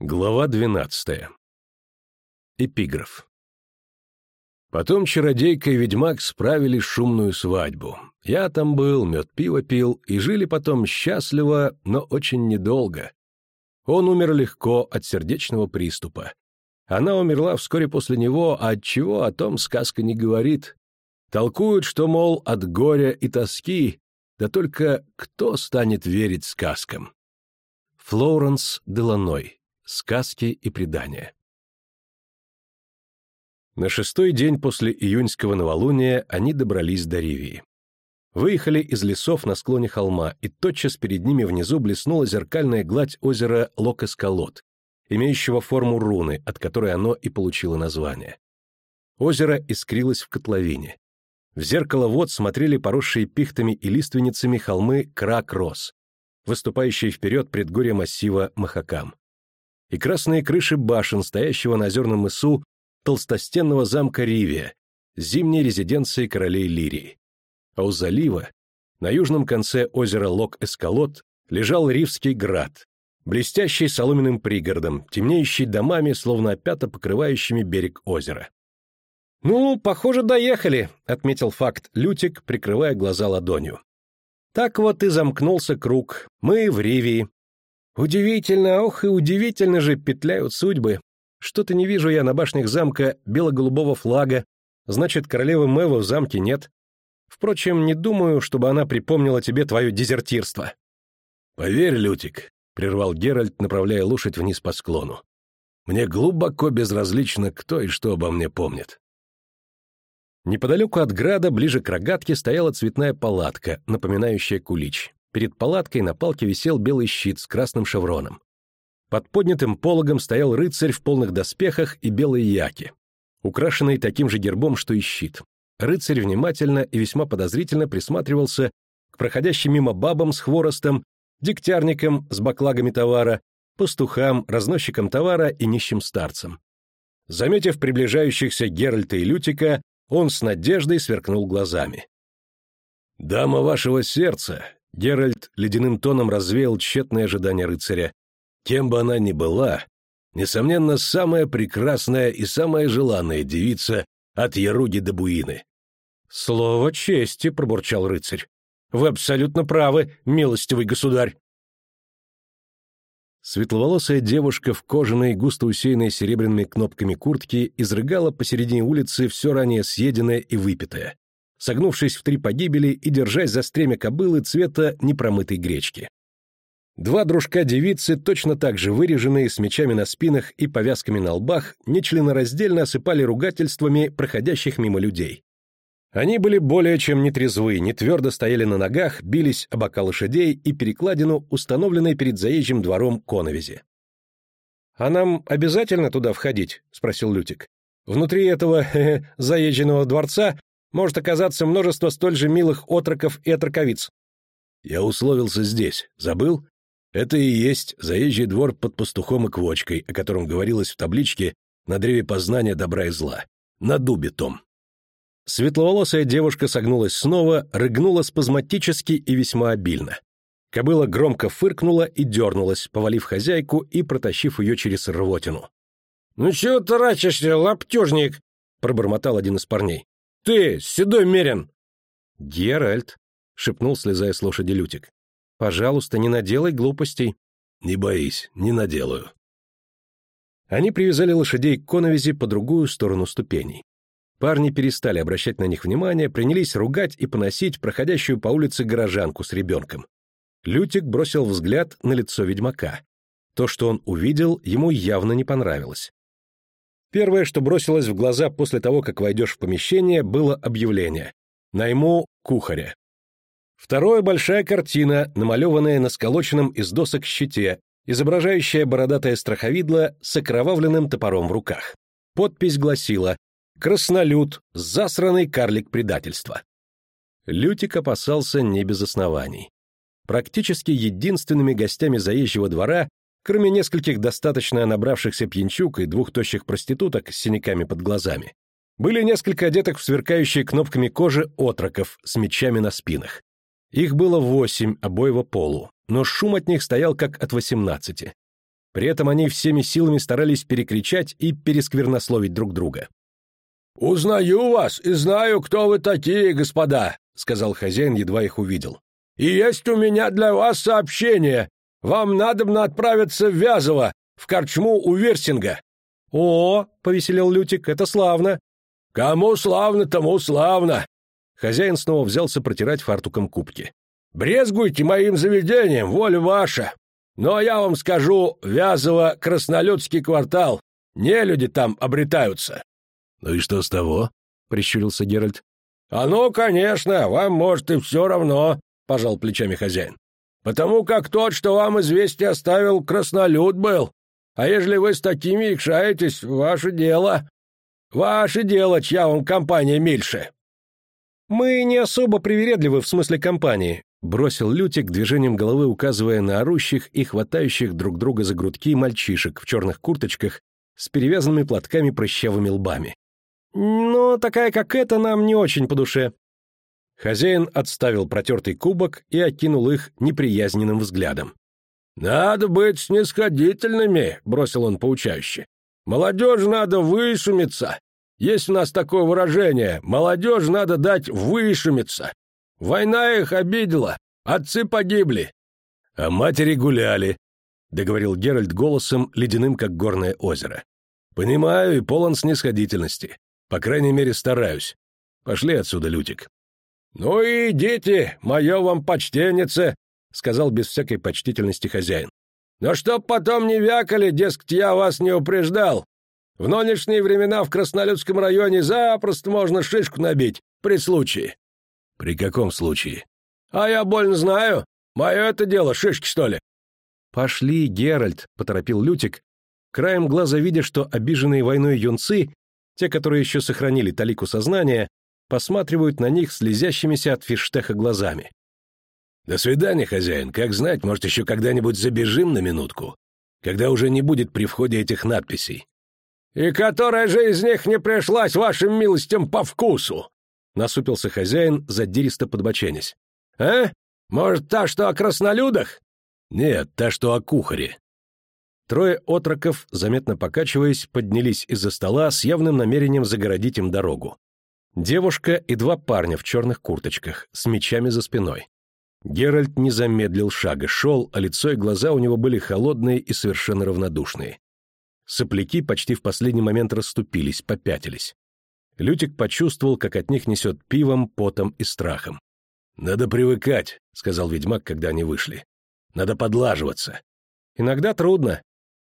Глава двенадцатая. Эпиграф. Потом чародейка и ведьмак справили шумную свадьбу. Я там был, мед пиво пил, и жили потом счастливо, но очень недолго. Он умер легко от сердечного приступа. Она умерла вскоре после него, а от чего о том сказка не говорит. Толкуют, что, мол, от горя и тоски, да только кто станет верить сказкам? Флоренс Деланой. Сказки и предания. На шестой день после июньского новолуния они добрались до Ривии. Выехали из лесов на склоне холма, и тотчас перед ними внизу блеснула зеркальная гладь озера Локоскалот, имеющего форму руны, от которой оно и получило название. Озеро искрилось в котловине. В зеркало вод смотрели поросшие пихтами и лиственницами холмы Крак-Рос, выступающие вперед предгорья массива Махакам и красные крыши башен, стоящего на озерном мысу толстостенного замка Ривия, зимней резиденции королей Лирии. А у залива, на южном конце озера Лок-Эскалот, лежал Ривский град, блестящий соломенным пригородом, темнеющий домами, словно опято покрывающими берег озера. «Ну, похоже, доехали», — отметил факт Лютик, прикрывая глаза ладонью. «Так вот и замкнулся круг. Мы в Ривии. Удивительно, ох и удивительно же петляют судьбы. Что-то не вижу я на башнях замка бело-голубого флага, значит, королевы Мэва в замке нет. Впрочем, не думаю, чтобы она припомнила тебе твое дезертирство. Поверь, Лютик, — прервал Геральт, направляя лошадь вниз по склону. Мне глубоко безразлично, кто и что обо мне помнит. Неподалеку от града, ближе к рогатке, стояла цветная палатка, напоминающая кулич. Перед палаткой на палке висел белый щит с красным шевроном. Под поднятым пологом стоял рыцарь в полных доспехах и белой яке, украшенный таким же гербом, что и щит. Рыцарь внимательно и весьма подозрительно присматривался к проходящим мимо бабам с хворостом, дегтярникам с баклагами товара, пастухам, разносчикам товара и нищим старцам. Заметив приближающихся Геральта и Лютика, он с надеждой сверкнул глазами. «Дама вашего сердца, Геральт ледяным тоном развеял тщетные ожидания рыцаря. Кем бы она ни была, несомненно, самая прекрасная и самая желанная девица от Яруги до Буины. «Слово чести», — пробурчал рыцарь. «Вы абсолютно правы, милостивый государь». Светловолосая девушка в кожаной, густо усеянной серебряными кнопками куртки изрыгала посередине улицы все ранее съеденное и выпитое согнувшись в три погибели и держась за стремя кобылы цвета непромытой гречки. Два дружка девицы, точно так же выреженные, с мечами на спинах и повязками на лбах, нечленораздельно осыпали ругательствами проходящих мимо людей. Они были более чем нетрезвы, не твердо стояли на ногах, бились о бока лошадей и перекладину, установленной перед заезжим двором коновизи. «А нам обязательно туда входить?» — спросил Лютик. «Внутри этого заезженного дворца может оказаться множество столь же милых отроков и отроковиц. Я условился здесь. Забыл? Это и есть заезжий двор под пастухом и квочкой, о котором говорилось в табличке на древе познания добра и зла. На дубе том. Светловолосая девушка согнулась снова, рыгнула спазматически и весьма обильно. Кобыла громко фыркнула и дернулась, повалив хозяйку и протащив ее через рвотину. «Ну чего таращишься, лаптежник?» — пробормотал один из парней. «Ты, седой мерин!» «Геральт!» — шепнул, слезая с лошади Лютик. «Пожалуйста, не наделай глупостей». «Не боись, не наделаю». Они привязали лошадей к коновизи по другую сторону ступеней. Парни перестали обращать на них внимание, принялись ругать и поносить проходящую по улице горожанку с ребенком. Лютик бросил взгляд на лицо ведьмака. То, что он увидел, ему явно не понравилось. Первое, что бросилось в глаза после того, как войдешь в помещение, было объявление. Найму кухаря. Второе — большая картина, намалеванная на сколоченном из досок щите, изображающая бородатое страховидло с окровавленным топором в руках. Подпись гласила «Краснолюд, засранный карлик предательства». Лютик опасался не без оснований. Практически единственными гостями заезжего двора Кроме нескольких достаточно набравшихся пьянчук и двух тощих проституток с синяками под глазами, были несколько одетых в сверкающие кнопками кожи отроков с мечами на спинах. Их было восемь обоего полу, но шум от них стоял как от восемнадцати. При этом они всеми силами старались перекричать и пересквернословить друг друга. «Узнаю вас и знаю, кто вы такие, господа», — сказал хозяин, едва их увидел. «И есть у меня для вас сообщение. Вам надобно отправиться в Вязово, в корчму у Версинга». «О, — повеселел Лютик, — это славно». «Кому славно, тому славно». Хозяин снова взялся протирать фартуком кубки. «Брезгуйте моим заведением, воля ваша. Но я вам скажу, Вязово — краснолюдский квартал. Не люди там обретаются. «Ну и что с того?» — прищурился Геральт. «А ну, конечно, вам, может, и все равно», — пожал плечами хозяин. «Потому как тот, что вам известие оставил, краснолюд был. А ежели вы с такими икшаетесь, ваше дело. Ваше дело, чья вам компания мильше». «Мы не особо привередливы в смысле компании», — бросил Лютик движением головы, указывая на орущих и хватающих друг друга за грудки мальчишек в черных курточках с перевязанными платками прыщавыми лбами. Но такая, как эта, нам не очень по душе». Хозяин отставил протертый кубок и окинул их неприязненным взглядом. «Надо быть снисходительными», — бросил он поучающе. «Молодежь надо вышумиться. Есть у нас такое выражение. Молодежь надо дать вышумиться. Война их обидела. Отцы погибли». «А матери гуляли», — договорил Геральт голосом, ледяным, как горное озеро. «Понимаю и полон снисходительности. По крайней мере, стараюсь. Пошли отсюда, Лютик». «Ну и идите, мое вам почтеннице», — сказал без всякой почтительности хозяин. «Но чтоб потом не вякали, дескать, я вас не упреждал. В нынешние времена в Краснолюдском районе запросто можно шишку набить, при случае». «При каком случае?» «А я больно знаю. Мое это дело, шишки, что ли?» «Пошли, Геральт», — поторопил Лютик, краем глаза видя, что обиженные войной юнцы те, которые еще сохранили талику сознания, посматривают на них слезящимися от фиштеха глазами. «До свидания, хозяин. Как знать, может, еще когда-нибудь забежим на минутку, когда уже не будет при входе этих надписей». «И которая же из них не пришлась вашим милостям по вкусу?» — насупился хозяин, задиристо подбоченясь. «А? Может, та, что о краснолюдах?» «Нет, та, что о кухаре. Трое отроков, заметно покачиваясь, поднялись из-за стола с явным намерением загородить им дорогу. Девушка и два парня в черных курточках, с мечами за спиной. Геральт не замедлил шага, шел, а лицо и глаза у него были холодные и совершенно равнодушные. Сопляки почти в последний момент расступились, попятились. Лютик почувствовал, как от них несет пивом, потом и страхом. «Надо привыкать», — сказал ведьмак, когда они вышли. «Надо подлаживаться. Иногда трудно,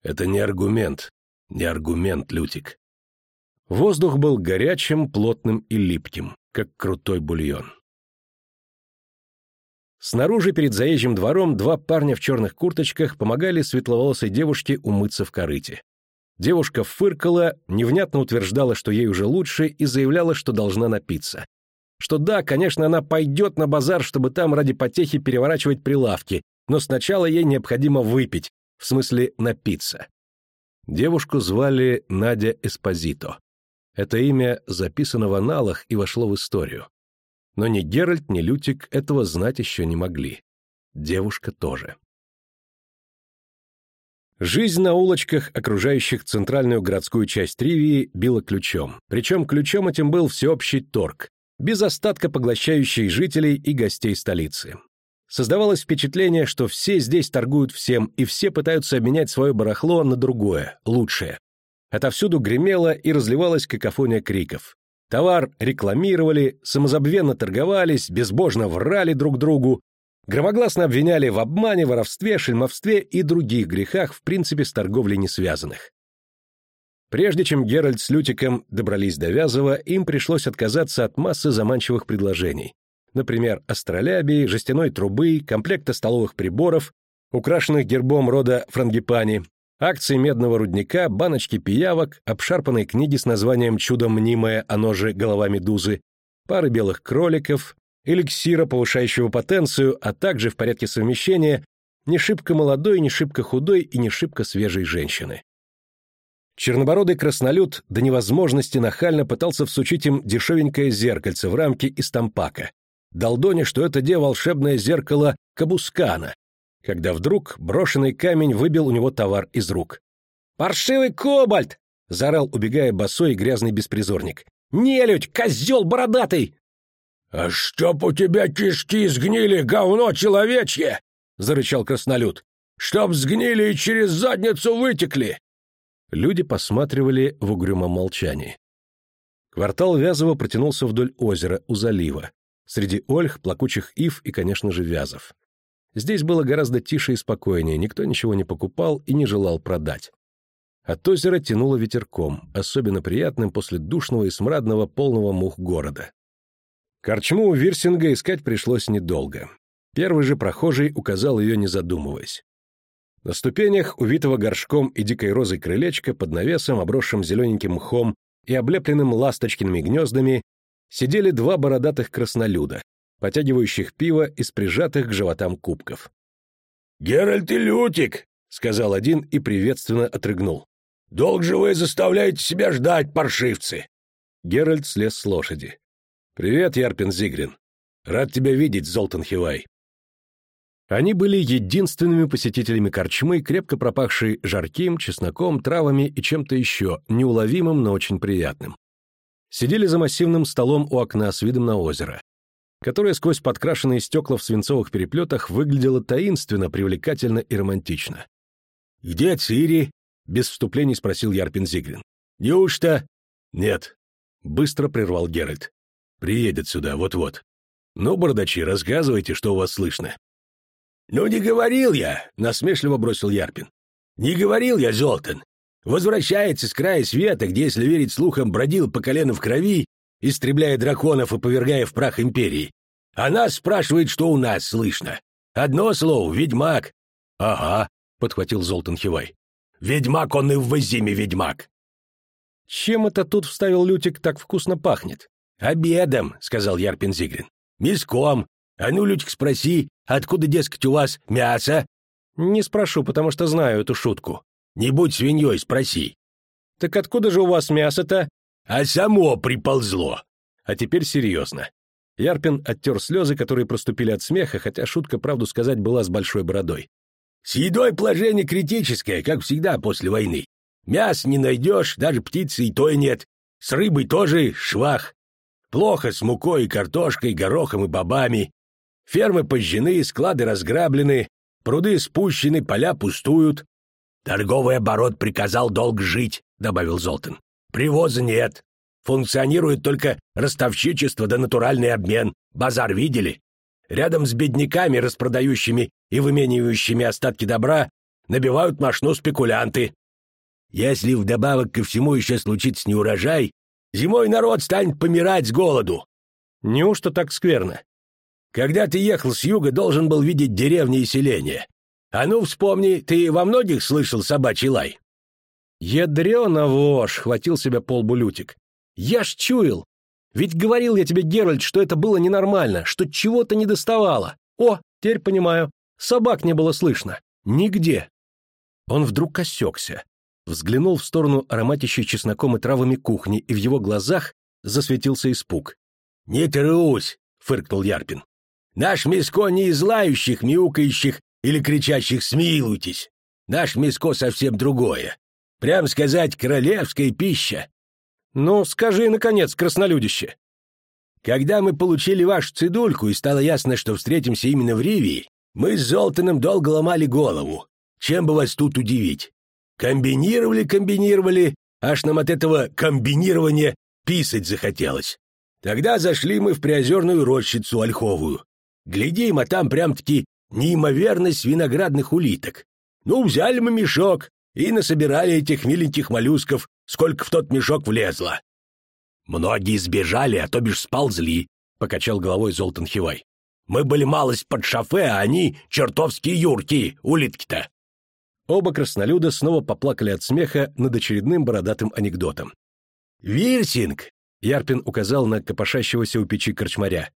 это не аргумент, не аргумент, Лютик. Воздух был горячим, плотным и липким, как крутой бульон. Снаружи перед заезжим двором два парня в черных курточках помогали светловолосой девушке умыться в корыте. Девушка фыркала, невнятно утверждала, что ей уже лучше, и заявляла, что должна напиться. Что да, конечно, она пойдет на базар, чтобы там ради потехи переворачивать прилавки, но сначала ей необходимо выпить, в смысле напиться. Девушку звали Надя Эспозито. Это имя записано в аналах и вошло в историю. Но ни Геральт, ни Лютик этого знать еще не могли. Девушка тоже. Жизнь на улочках, окружающих центральную городскую часть Ривии, била ключом. Причем ключом этим был всеобщий торг, без остатка поглощающий жителей и гостей столицы. Создавалось впечатление, что все здесь торгуют всем, и все пытаются обменять свое барахло на другое, лучшее. Отовсюду гремело и разливалась какофония криков. Товар рекламировали, самозабвенно торговались, безбожно врали друг другу, громогласно обвиняли в обмане, воровстве, шельмовстве и других грехах, в принципе, с торговлей не связанных. Прежде чем Геральт с Лютиком добрались до Вязова, им пришлось отказаться от массы заманчивых предложений, например, астролябии, жестяной трубы, комплекта столовых приборов, украшенных гербом рода франгипани, акции медного рудника, баночки пиявок, обшарпанной книги с названием «Чудо мнимое, оно же голова медузы», пары белых кроликов, эликсира, повышающего потенцию, а также в порядке совмещения не шибко молодой, не шибко худой и не шибко свежей женщины. Чернобородый краснолюд до невозможности нахально пытался всучить им дешевенькое зеркальце в рамке из тампака, Долдоне, что это де волшебное зеркало Кабускана, когда вдруг брошенный камень выбил у него товар из рук. «Паршивый кобальт!» — заорал, убегая босой грязный беспризорник. «Нелюдь! Козел бородатый!» «А чтоб у тебя кишки сгнили, говно человечье!» — зарычал краснолюд. «Чтоб сгнили и через задницу вытекли!» Люди посматривали в угрюмом молчании. Квартал Вязова протянулся вдоль озера, у залива, среди ольх, плакучих ив и, конечно же, вязов. Здесь было гораздо тише и спокойнее, никто ничего не покупал и не желал продать. От озера тянуло ветерком, особенно приятным после душного и смрадного полного мух города. Корчму у Вирсинга искать пришлось недолго. Первый же прохожий указал ее, не задумываясь. На ступенях, увитого горшком и дикой розой крылечка, под навесом, обросшим зелененьким мхом и облепленным ласточкиными гнездами, сидели два бородатых краснолюда, потягивающих пиво из прижатых к животам кубков. «Геральт и Лютик!» — сказал один и приветственно отрыгнул. «Долг же вы заставляете себя ждать, паршивцы!» Геральт слез с лошади. «Привет, Ярпин Зигрин. Рад тебя видеть, Золтан Хивай». Они были единственными посетителями корчмы, крепко пропахшей жарким, чесноком, травами и чем-то еще, неуловимым, но очень приятным. Сидели за массивным столом у окна с видом на озеро, которое сквозь подкрашенные стекла в свинцовых переплетах выглядело таинственно, привлекательно и романтично. «Где Цири?» — без вступлений спросил Ярпин Зигрин. «Неужто?» «Нет», — быстро прервал Геральт. Приедет сюда, вот-вот. Ну, бардачи, рассказывайте, что у вас слышно. Ну, не говорил я, насмешливо бросил Ярпин. Не говорил я, Золтан. Возвращается с края света, где, если верить слухам, бродил по колено в крови, истребляя драконов и повергая в прах империи. А нас спрашивает, что у нас слышно. Одно слово — ведьмак. Ага, — подхватил Золтан Хивай. Ведьмак он и в Вазиме ведьмак. Чем это тут вставил Лютик так вкусно пахнет? «Обедом», — сказал Ярпин Зигрин. «Миском. А ну, Лютик, спроси, откуда, дескать, у вас мясо?» «Не спрошу, потому что знаю эту шутку». «Не будь свиньей, спроси». «Так откуда же у вас мясо-то?» «А само приползло». А теперь серьезно. Ярпин оттер слезы, которые проступили от смеха, хотя шутка, правду сказать, была с большой бородой. «С едой положение критическое, как всегда после войны. Мяс не найдешь, даже птицы и той нет. С рыбой тоже швах. Плохо с мукой картошкой, горохом и бобами. Фермы пожжены, склады разграблены, пруды спущены, поля пустуют. Торговый оборот приказал долг жить, добавил Золтан. Привоза нет. Функционирует только ростовщичество да натуральный обмен. Базар видели? Рядом с бедняками, распродающими и выменивающими остатки добра, набивают мошну спекулянты. Если вдобавок ко всему еще случится неурожай, Зимой народ станет помирать с голоду. Неужто так скверно? Когда ты ехал с юга, должен был видеть деревни и селения. А ну, вспомни, ты во многих слышал собачий лай? Ядрёна вошь, хватил себя полбу Лютик. Я ж чуял. Ведь говорил я тебе, Геральт, что это было ненормально, что чего-то не доставало. О, теперь понимаю. Собак не было слышно. Нигде. Он вдруг осекся взглянул в сторону ароматящей чесноком и травами кухни, и в его глазах засветился испуг. «Не трусь!» — фыркнул Ярпин. «Наш миско не из лающих, мяукающих или кричащих «смилуйтесь». Наш миско совсем другое. Прям сказать, королевская пища». «Ну, скажи, наконец, краснолюдище». «Когда мы получили вашу цидульку, и стало ясно, что встретимся именно в Ривии, мы с Золтаном долго ломали голову. Чем бы вас тут удивить? Комбинировали, комбинировали, аж нам от этого комбинирования писать захотелось. Тогда зашли мы в приозерную рощицу ольховую. Глядим, а там прям-таки неимоверность виноградных улиток. Ну, взяли мы мешок и насобирали этих миленьких моллюсков, сколько в тот мешок влезло. Многие сбежали, а то бишь сползли, — покачал головой Золтан Хивай. Мы были малость под шофе, а они чертовские юрки, улитки-то. Оба краснолюда снова поплакали от смеха над очередным бородатым анекдотом. «Вирсинг!» — Ярпин указал на копошащегося у печи корчмаря.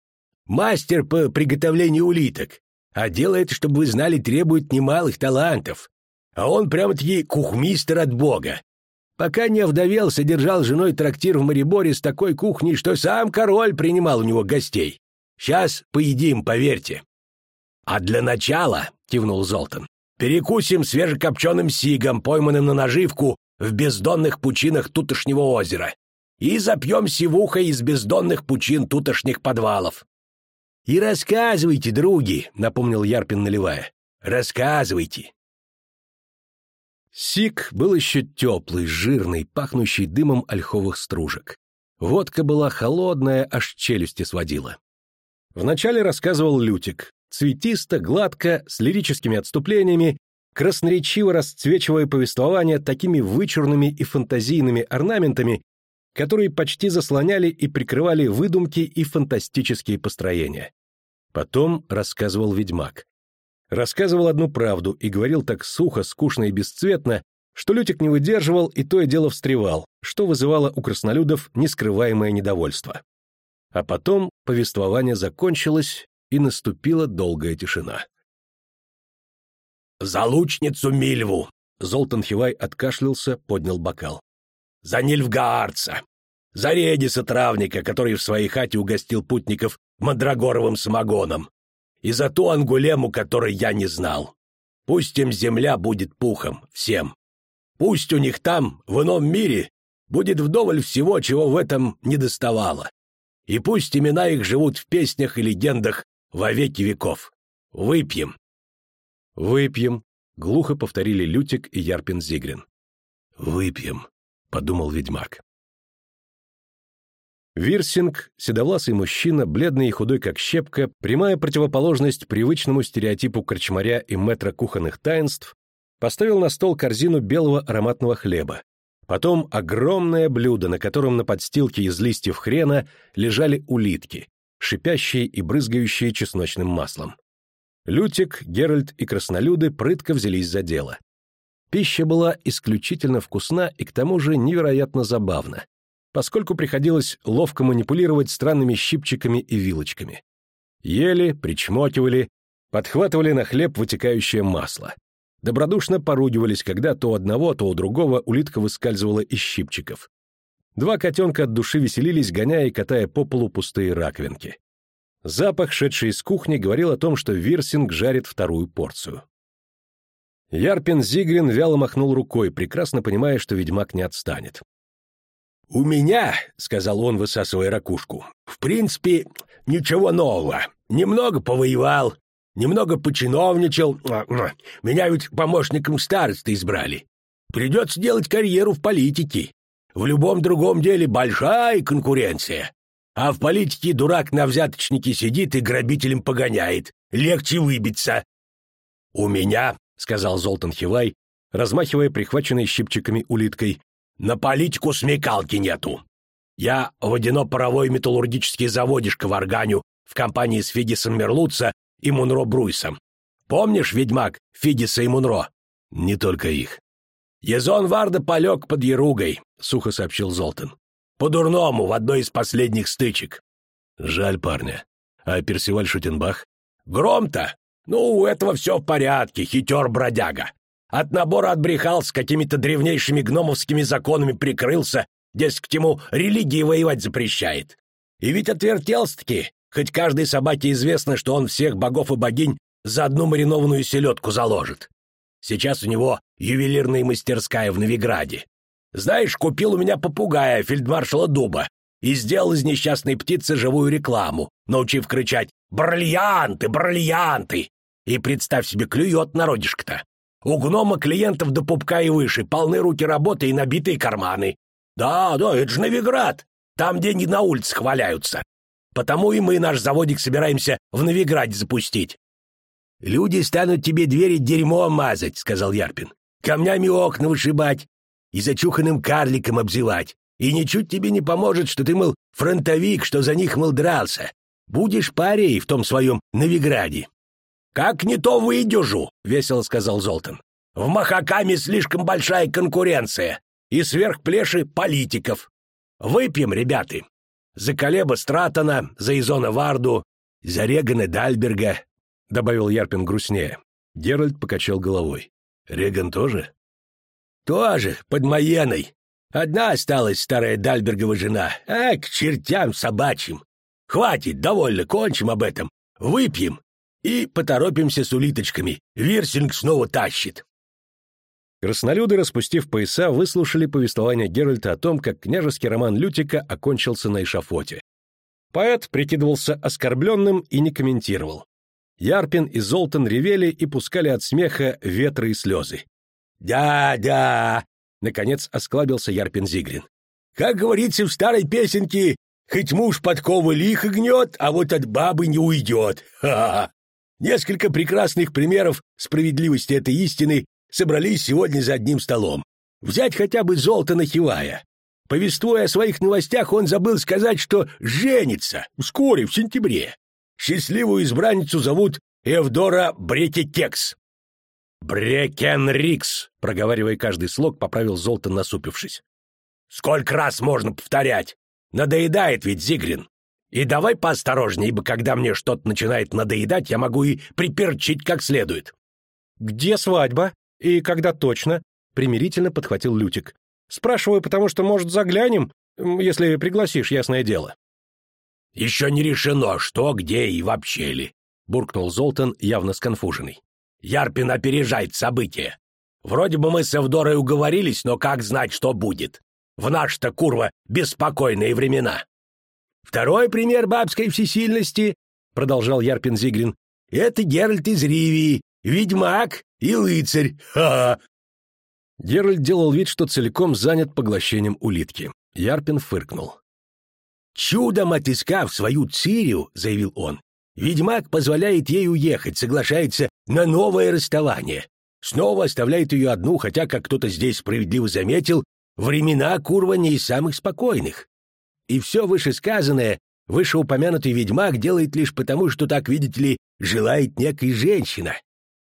«Мастер по приготовлению улиток. А делает, чтобы вы знали, требует немалых талантов. А он прямо-таки кухмистер от бога. Пока не овдовел, содержал женой трактир в Мариборе с такой кухней, что сам король принимал у него гостей. Сейчас поедим, поверьте. А для начала кивнул Золтан. «Перекусим свежекопченым сигом, пойманным на наживку в бездонных пучинах тутошнего озера, и запьем сивухой из бездонных пучин тутошних подвалов». «И рассказывайте, други», — напомнил Ярпин, наливая. «Рассказывайте». Сик был еще теплый, жирный, пахнущий дымом ольховых стружек. Водка была холодная, аж челюсти сводила. Вначале рассказывал Лютик, цветисто, гладко, с лирическими отступлениями, красноречиво расцвечивая повествование такими вычурными и фантазийными орнаментами, которые почти заслоняли и прикрывали выдумки и фантастические построения. Потом рассказывал ведьмак. Рассказывал одну правду и говорил так сухо, скучно и бесцветно, что Лютик не выдерживал и то и дело встревал, что вызывало у краснолюдов нескрываемое недовольство. А потом повествование закончилось, и наступила долгая тишина. «За лучницу Мильву!» Золтан Хивай откашлялся, поднял бокал. «За Нильфгаарца! За Редиса Травника, который в своей хате угостил путников мандрагоровым самогоном! И за ту ангулему, которой я не знал! Пусть им земля будет пухом, всем! Пусть у них там, в ином мире, будет вдоволь всего, чего в этом не доставало! и пусть имена их живут в песнях и легендах во веки веков. Выпьем!» «Выпьем», — глухо повторили Лютик и Ярпин Зигрин. «Выпьем», — подумал ведьмак. Вирсинг, седовласый мужчина, бледный и худой как щепка, прямая противоположность привычному стереотипу корчмаря и метра кухонных таинств, поставил на стол корзину белого ароматного хлеба, Потом огромное блюдо, на котором на подстилке из листьев хрена лежали улитки, шипящие и брызгающие чесночным маслом. Лютик, Геральт и краснолюды прытко взялись за дело. Пища была исключительно вкусна и к тому же невероятно забавна, поскольку приходилось ловко манипулировать странными щипчиками и вилочками. Ели, причмокивали, подхватывали на хлеб вытекающее масло добродушно поругивались, когда то одного, то у другого улитка выскальзывала из щипчиков. Два котенка от души веселились, гоняя и катая по полу пустые раковинки. Запах, шедший из кухни, говорил о том, что Вирсинг жарит вторую порцию. Ярпин Зигрин вяло махнул рукой, прекрасно понимая, что ведьмак не отстанет. «У меня, — сказал он, высасывая ракушку, — в принципе, ничего нового. Немного повоевал, Немного починовничал. Меня ведь помощником старосты избрали. Придется делать карьеру в политике. В любом другом деле большая конкуренция. А в политике дурак на взяточнике сидит и грабителем погоняет. Легче выбиться. «У меня», — сказал Золтан Хивай, размахивая прихваченной щипчиками улиткой, «на политику смекалки нету. Я водяно-паровой металлургический заводишко варганю в компании с Фидисом Мерлуца и Мунро Бруйсом. Помнишь, ведьмак, Фидиса и Мунро? Не только их. Езон Варда полег под Яругой, сухо сообщил Золтан. По-дурному, в одной из последних стычек. Жаль парня. А Персиваль Шутенбах? Гром-то? Ну, у этого все в порядке, хитер-бродяга. От набора отбрехал, с какими-то древнейшими гномовскими законами прикрылся, дескать, ему религии воевать запрещает. И ведь отвертелся-таки, Хоть каждой собаке известно, что он всех богов и богинь за одну маринованную селедку заложит. Сейчас у него ювелирная мастерская в Новиграде. Знаешь, купил у меня попугая фельдмаршала Дуба и сделал из несчастной птицы живую рекламу, научив кричать «Бриллианты! Бриллианты!» И представь себе, клюет народишко-то. У гнома клиентов до пупка и выше, полны руки работы и набитые карманы. Да, да, это же Новиград. Там деньги на улицах валяются. Потому и мы наш заводик собираемся в Новиграде запустить. «Люди станут тебе двери дерьмом мазать», — сказал Ярпин. «Камнями окна вышибать и зачуханным карликом обзывать. И ничуть тебе не поможет, что ты, мол, фронтовик, что за них, мол, дрался. Будешь парей в том своем Новиграде». «Как не то выдержу», — весело сказал Золтан. «В Махакаме слишком большая конкуренция и сверхплеши политиков. Выпьем, ребята, за Колеба Стратона, за Изона Варду, за Регана Дальберга», — добавил Ярпин грустнее. Геральт покачал головой. «Реган тоже?» «Тоже, под Маеной. Одна осталась старая Дальбергова жена. А, к чертям собачьим. Хватит, довольно, кончим об этом. Выпьем. И поторопимся с улиточками. Вирсинг снова тащит. Краснолюды, распустив пояса, выслушали повествование Геральта о том, как княжеский роман Лютика окончился на эшафоте. Поэт прикидывался оскорбленным и не комментировал. Ярпин и Золтан ревели и пускали от смеха ветры и слезы. «Да, да!» — наконец осклабился Ярпин Зигрин. «Как говорится в старой песенке, хоть муж подковы лихо гнет, а вот от бабы не уйдет. Ха-ха! Несколько прекрасных примеров справедливости этой истины собрались сегодня за одним столом. Взять хотя бы Золтана Хивая. Повествуя о своих новостях, он забыл сказать, что женится вскоре, в сентябре. Счастливую избранницу зовут Эвдора Брекекекс. «Брекенрикс», — проговаривая каждый слог, поправил Золтан, насупившись. «Сколько раз можно повторять? Надоедает ведь Зигрин. И давай поосторожнее, ибо когда мне что-то начинает надоедать, я могу и приперчить как следует». «Где свадьба? И когда точно?» — примирительно подхватил Лютик. «Спрашиваю, потому что, может, заглянем, если пригласишь, ясное дело». «Еще не решено, что, где и вообще ли», — буркнул Золтан, явно сконфуженный. «Ярпин опережает события. Вроде бы мы с Эвдорой уговорились, но как знать, что будет? В наш-то, курва, беспокойные времена». «Второй пример бабской всесильности», — продолжал Ярпин Зигрин, — «это Геральт из Ривии, ведьмак и лыцарь. Ха-ха!» Геральт делал вид, что целиком занят поглощением улитки. Ярпин фыркнул. «Чудом отыскав свою Цирию, — заявил он, — ведьмак позволяет ей уехать, соглашается на новое расставание. Снова оставляет ее одну, хотя, как кто-то здесь справедливо заметил, времена Курва не из самых спокойных. И все вышесказанное вышеупомянутый ведьмак делает лишь потому, что так, видите ли, желает некая женщина.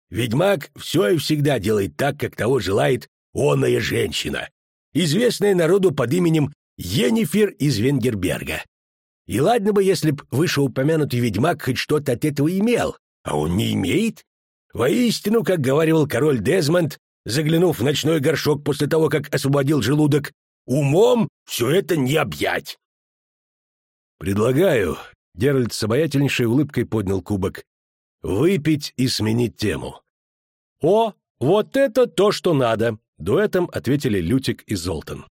Ведьмак все и всегда делает так, как того желает оная женщина, известная народу под именем Енифер из Венгерберга. И ладно бы, если б вышеупомянутый ведьмак хоть что-то от этого имел, а он не имеет. Воистину, как говаривал король Дезмонд, заглянув в ночной горшок после того, как освободил желудок, умом все это не объять. «Предлагаю», — Геральт с обаятельнейшей улыбкой поднял кубок, — «выпить и сменить тему». «О, вот это то, что надо!» — дуэтом ответили Лютик и Золтан.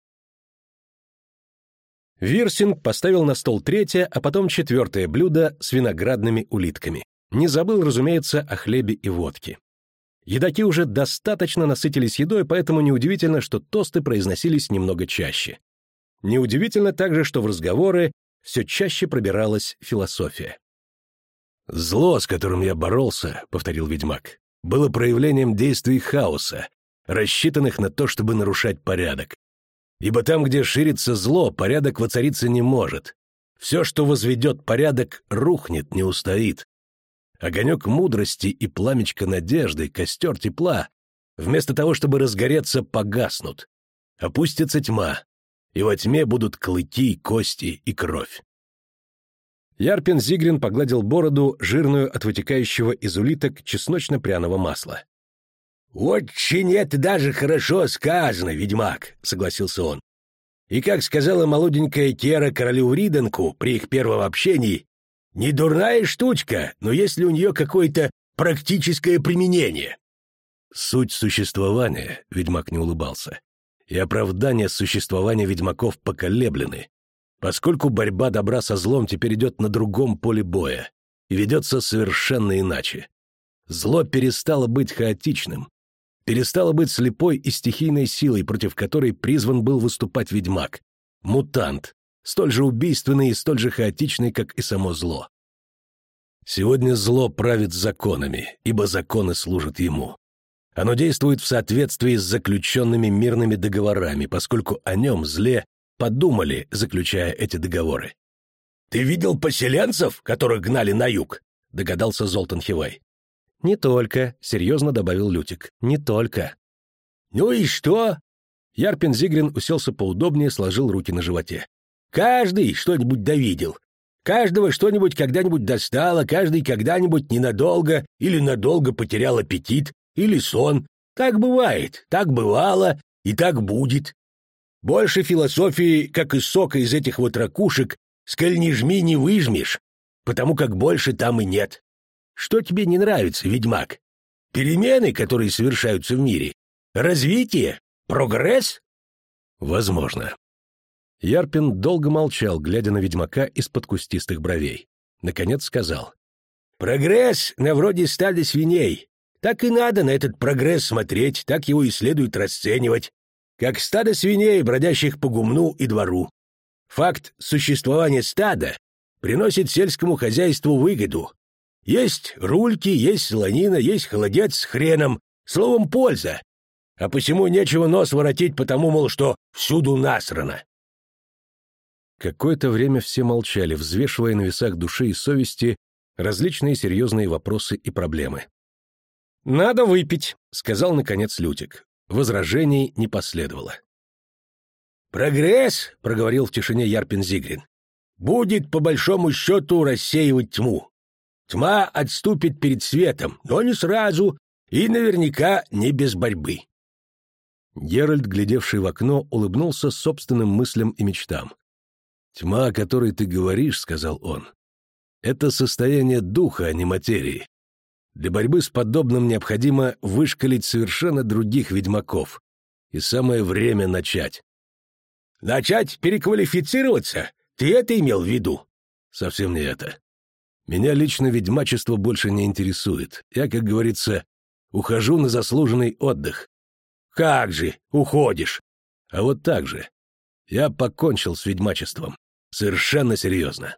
Вирсинг поставил на стол третье, а потом четвертое блюдо с виноградными улитками. Не забыл, разумеется, о хлебе и водке. Едаки уже достаточно насытились едой, поэтому неудивительно, что тосты произносились немного чаще. Неудивительно также, что в разговоры все чаще пробиралась философия. «Зло, с которым я боролся», — повторил ведьмак, — было проявлением действий хаоса, рассчитанных на то, чтобы нарушать порядок. Ибо там, где ширится зло, порядок воцариться не может. Все, что возведет порядок, рухнет, не устоит. Огонек мудрости и пламечко надежды, костер тепла, вместо того, чтобы разгореться, погаснут. Опустится тьма, и во тьме будут клыки, кости и кровь. Ярпин Зигрин погладил бороду, жирную от вытекающего из улиток чесночно-пряного масла. «Очень это даже хорошо сказано, ведьмак», — согласился он. «И как сказала молоденькая Кера королю Риденку при их первом общении, не дурная штучка, но если у нее какое-то практическое применение». «Суть существования», — ведьмак не улыбался, — «и оправдание существования ведьмаков поколеблены, поскольку борьба добра со злом теперь идет на другом поле боя и ведется совершенно иначе. Зло перестало быть хаотичным, перестала быть слепой и стихийной силой, против которой призван был выступать ведьмак. Мутант, столь же убийственный и столь же хаотичный, как и само зло. Сегодня зло правит законами, ибо законы служат ему. Оно действует в соответствии с заключенными мирными договорами, поскольку о нем, зле, подумали, заключая эти договоры. «Ты видел поселенцев, которых гнали на юг?» — догадался Золтан Хивай. «Не только», — серьезно добавил Лютик. «Не только». «Ну и что?» Ярпин Зигрин уселся поудобнее, сложил руки на животе. «Каждый что-нибудь довидел. Каждого что-нибудь когда-нибудь достало, каждый когда-нибудь ненадолго или надолго потерял аппетит или сон. Так бывает, так бывало и так будет. Больше философии, как и сока из этих вот ракушек, сколь не жми, не выжмешь, потому как больше там и нет. Что тебе не нравится, ведьмак? Перемены, которые совершаются в мире? Развитие? Прогресс? Возможно. Ярпин долго молчал, глядя на ведьмака из-под кустистых бровей. Наконец сказал. «Прогресс на вроде стада свиней. Так и надо на этот прогресс смотреть, так его и следует расценивать. Как стадо свиней, бродящих по гумну и двору. Факт существования стада приносит сельскому хозяйству выгоду. Есть рульки, есть солонина, есть холодец с хреном, словом, польза. А посему нечего нос воротить, потому, мол, что всюду насрано. Какое-то время все молчали, взвешивая на весах души и совести различные серьезные вопросы и проблемы. «Надо выпить», — сказал, наконец, Лютик. Возражений не последовало. «Прогресс», — проговорил в тишине Ярпин Зигрин, — «будет, по большому счету, рассеивать тьму. Тьма отступит перед светом, но не сразу и наверняка не без борьбы». Геральт, глядевший в окно, улыбнулся собственным мыслям и мечтам. «Тьма, о которой ты говоришь, — сказал он, — это состояние духа, а не материи. Для борьбы с подобным необходимо вышкалить совершенно других ведьмаков. И самое время начать». «Начать переквалифицироваться? Ты это имел в виду?» «Совсем не это. Меня лично ведьмачество больше не интересует. Я, как говорится, ухожу на заслуженный отдых». «Как же уходишь?» «А вот так же. Я покончил с ведьмачеством. Совершенно серьезно.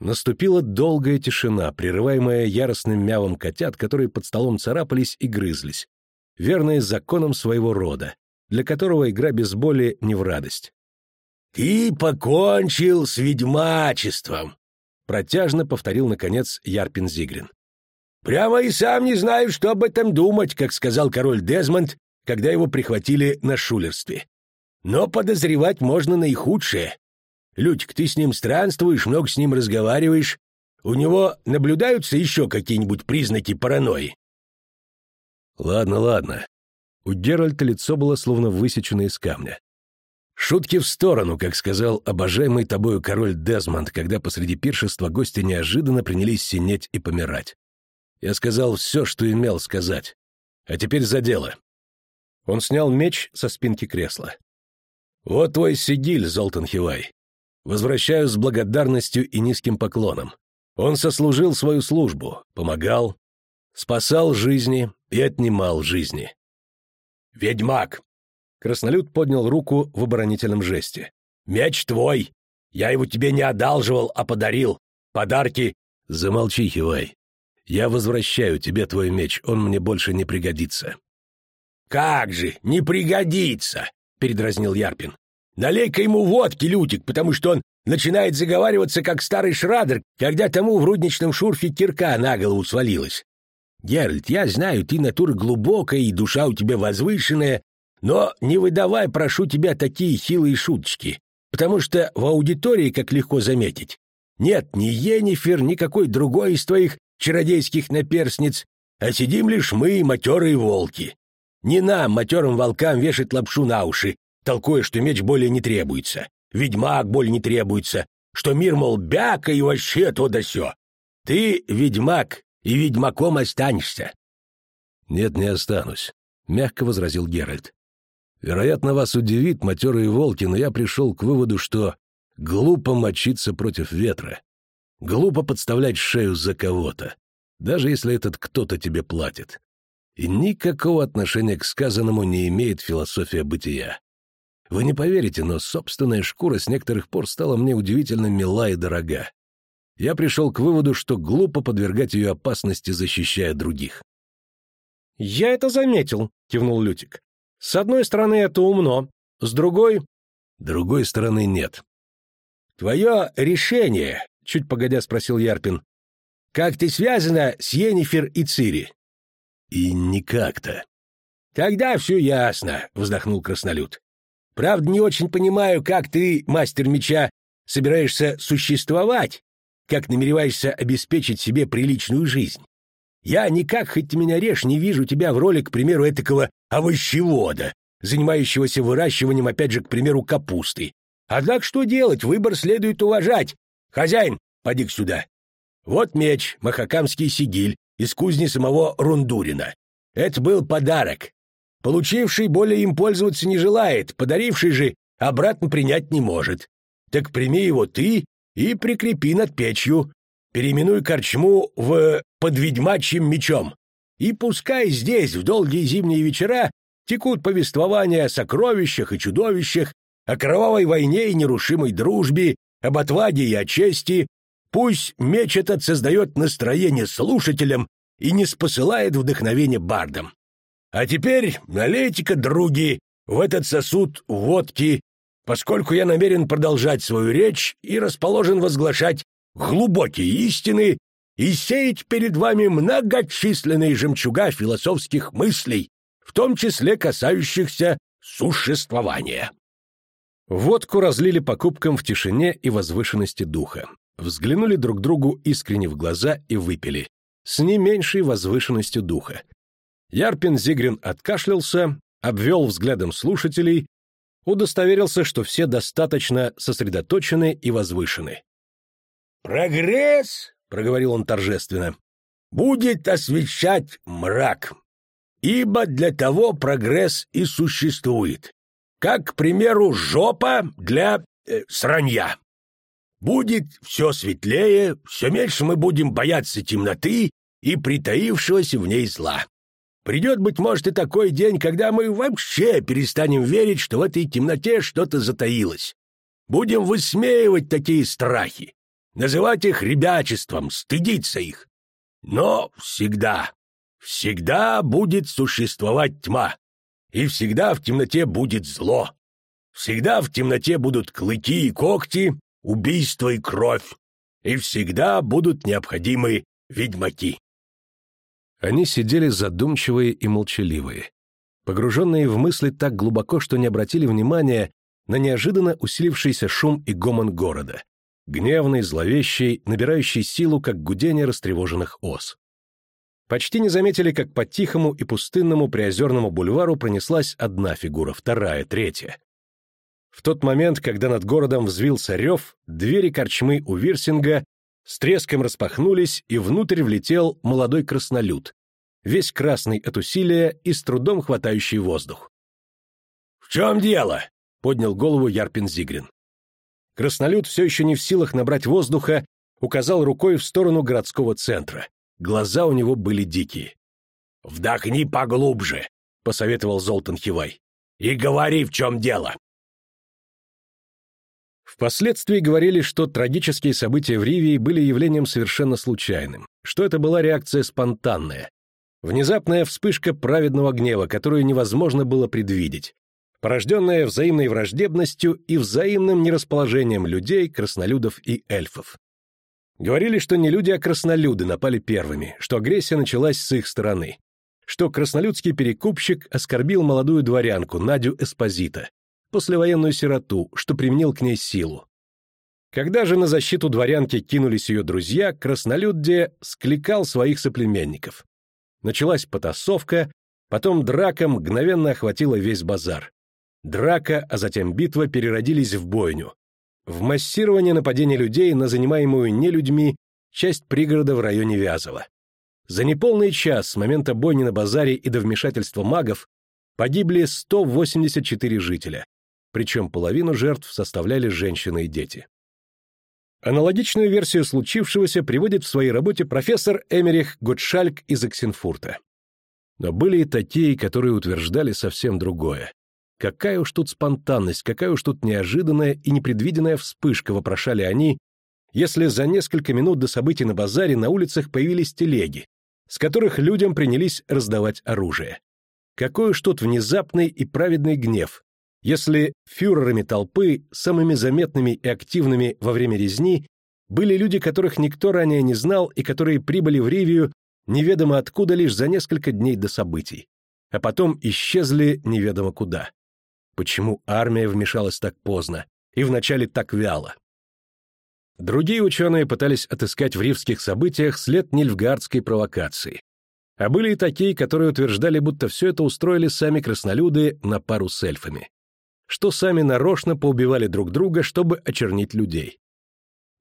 Наступила долгая тишина, прерываемая яростным мявом котят, которые под столом царапались и грызлись, верные законам своего рода, для которого игра без боли не в радость. «Ты покончил с ведьмачеством!» — протяжно повторил, наконец, Ярпин Зигрин. «Прямо и сам не знаю, что об этом думать, как сказал король Дезмонд, когда его прихватили на шулерстве. Но подозревать можно наихудшее. Людик, ты с ним странствуешь, много с ним разговариваешь. У него наблюдаются еще какие-нибудь признаки паранойи?» «Ладно, ладно». У Геральта лицо было словно высечено из камня. Шутки в сторону, как сказал обожаемый тобою король Дезмонд, когда посреди пиршества гости неожиданно принялись синеть и помирать. Я сказал все, что имел сказать. А теперь за дело. Он снял меч со спинки кресла. «Вот твой сигиль, Золтан Хивай. Возвращаю с благодарностью и низким поклоном. Он сослужил свою службу, помогал, спасал жизни и отнимал жизни. «Ведьмак!» Краснолюд поднял руку в оборонительном жесте. «Меч твой! Я его тебе не одалживал, а подарил. Подарки...» «Замолчи, Хивай. Я возвращаю тебе твой меч, он мне больше не пригодится». «Как же, не пригодится!» — передразнил Ярпин. Налей-ка ему водки, Лютик, потому что он начинает заговариваться, как старый шрадер, когда тому в рудничном шурфе кирка на голову свалилась. Геральт, я знаю, ты натура глубокая и душа у тебя возвышенная, но не выдавай, прошу тебя, такие хилые шуточки, потому что в аудитории, как легко заметить, нет ни Енифер, ни какой другой из твоих чародейских наперсниц, а сидим лишь мы, матерые волки. Не нам, матерым волкам, вешать лапшу на уши, толкуя, что меч более не требуется, ведьмак более не требуется, что мир, мол, бяка и вообще то да сё. Ты ведьмак, и ведьмаком останешься. — Нет, не останусь, — мягко возразил Геральт. — Вероятно, вас удивит, матерые волки, но я пришел к выводу, что глупо мочиться против ветра. Глупо подставлять шею за кого-то, даже если этот кто-то тебе платит. И никакого отношения к сказанному не имеет философия бытия. Вы не поверите, но собственная шкура с некоторых пор стала мне удивительно мила и дорога. Я пришел к выводу, что глупо подвергать ее опасности, защищая других. «Я это заметил», — кивнул Лютик. «С одной стороны, это умно, с другой...» «Другой стороны нет». «Твое решение», — чуть погодя спросил Ярпин, — «как ты связана с Енифер и Цири?» «И никак-то». «Тогда все ясно», — вздохнул Краснолюд. Правда, не очень понимаю, как ты, мастер меча, собираешься существовать, как намереваешься обеспечить себе приличную жизнь. Я никак, хоть ты меня режь, не вижу тебя в роли, к примеру, этакого овощевода, занимающегося выращиванием, опять же, к примеру, капусты. Однако что делать, выбор следует уважать. Хозяин, поди сюда. Вот меч, махакамский сигиль, из кузни самого Рундурина. Это был подарок. Получивший более им пользоваться не желает, подаривший же обратно принять не может. Так прими его ты и прикрепи над печью. Переименуй корчму в «под ведьмачьим мечом». И пускай здесь, в долгие зимние вечера, текут повествования о сокровищах и чудовищах, о кровавой войне и нерушимой дружбе, об отваге и о чести, пусть меч этот создает настроение слушателям и не спосылает вдохновение бардам. А теперь налейте-ка, други, в этот сосуд водки, поскольку я намерен продолжать свою речь и расположен возглашать глубокие истины и сеять перед вами многочисленные жемчуга философских мыслей, в том числе касающихся существования. Водку разлили по кубкам в тишине и возвышенности духа. Взглянули друг другу искренне в глаза и выпили. С не меньшей возвышенностью духа. Ярпин Зигрин откашлялся, обвел взглядом слушателей, удостоверился, что все достаточно сосредоточены и возвышены. «Прогресс», — проговорил он торжественно, — «будет освещать мрак, ибо для того прогресс и существует, как, к примеру, жопа для э, сранья. Будет все светлее, все меньше мы будем бояться темноты и притаившегося в ней зла. Придет, быть может, и такой день, когда мы вообще перестанем верить, что в этой темноте что-то затаилось. Будем высмеивать такие страхи, называть их ребячеством, стыдиться их. Но всегда, всегда будет существовать тьма, и всегда в темноте будет зло. Всегда в темноте будут клыки и когти, убийство и кровь, и всегда будут необходимы ведьмаки. Они сидели задумчивые и молчаливые, погруженные в мысли так глубоко, что не обратили внимания на неожиданно усилившийся шум и гомон города, гневный, зловещий, набирающий силу, как гудение растревоженных ос. Почти не заметили, как по тихому и пустынному приозерному бульвару пронеслась одна фигура, вторая, третья. В тот момент, когда над городом взвился рев, двери корчмы у Вирсинга с треском распахнулись, и внутрь влетел молодой краснолюд, весь красный от усилия и с трудом хватающий воздух. «В чем дело?» — поднял голову Ярпин Зигрин. Краснолюд, все еще не в силах набрать воздуха, указал рукой в сторону городского центра. Глаза у него были дикие. «Вдохни поглубже», — посоветовал Золтан Хивай. «И говори, в чем дело». Впоследствии говорили, что трагические события в Ривии были явлением совершенно случайным, что это была реакция спонтанная, внезапная вспышка праведного гнева, которую невозможно было предвидеть, порожденная взаимной враждебностью и взаимным нерасположением людей, краснолюдов и эльфов. Говорили, что не люди, а краснолюды напали первыми, что агрессия началась с их стороны, что краснолюдский перекупщик оскорбил молодую дворянку Надю Эспозита, послевоенную сироту, что применил к ней силу. Когда же на защиту дворянки кинулись ее друзья, краснолюдде скликал своих соплеменников. Началась потасовка, потом драка мгновенно охватила весь базар. Драка, а затем битва переродились в бойню. В массирование нападения людей на занимаемую нелюдьми часть пригорода в районе Вязова. За неполный час с момента бойни на базаре и до вмешательства магов погибли 184 жителя, причем половину жертв составляли женщины и дети. Аналогичную версию случившегося приводит в своей работе профессор Эмерих Готшальк из Оксенфурта. Но были и такие, которые утверждали совсем другое. Какая уж тут спонтанность, какая уж тут неожиданная и непредвиденная вспышка, вопрошали они, если за несколько минут до событий на базаре на улицах появились телеги, с которых людям принялись раздавать оружие. Какой уж тут внезапный и праведный гнев, если фюрерами толпы, самыми заметными и активными во время резни, были люди, которых никто ранее не знал и которые прибыли в Ривию неведомо откуда лишь за несколько дней до событий, а потом исчезли неведомо куда. Почему армия вмешалась так поздно и вначале так вяло? Другие ученые пытались отыскать в ривских событиях след нильфгардской провокации. А были и такие, которые утверждали, будто все это устроили сами краснолюды на пару с эльфами что сами нарочно поубивали друг друга, чтобы очернить людей.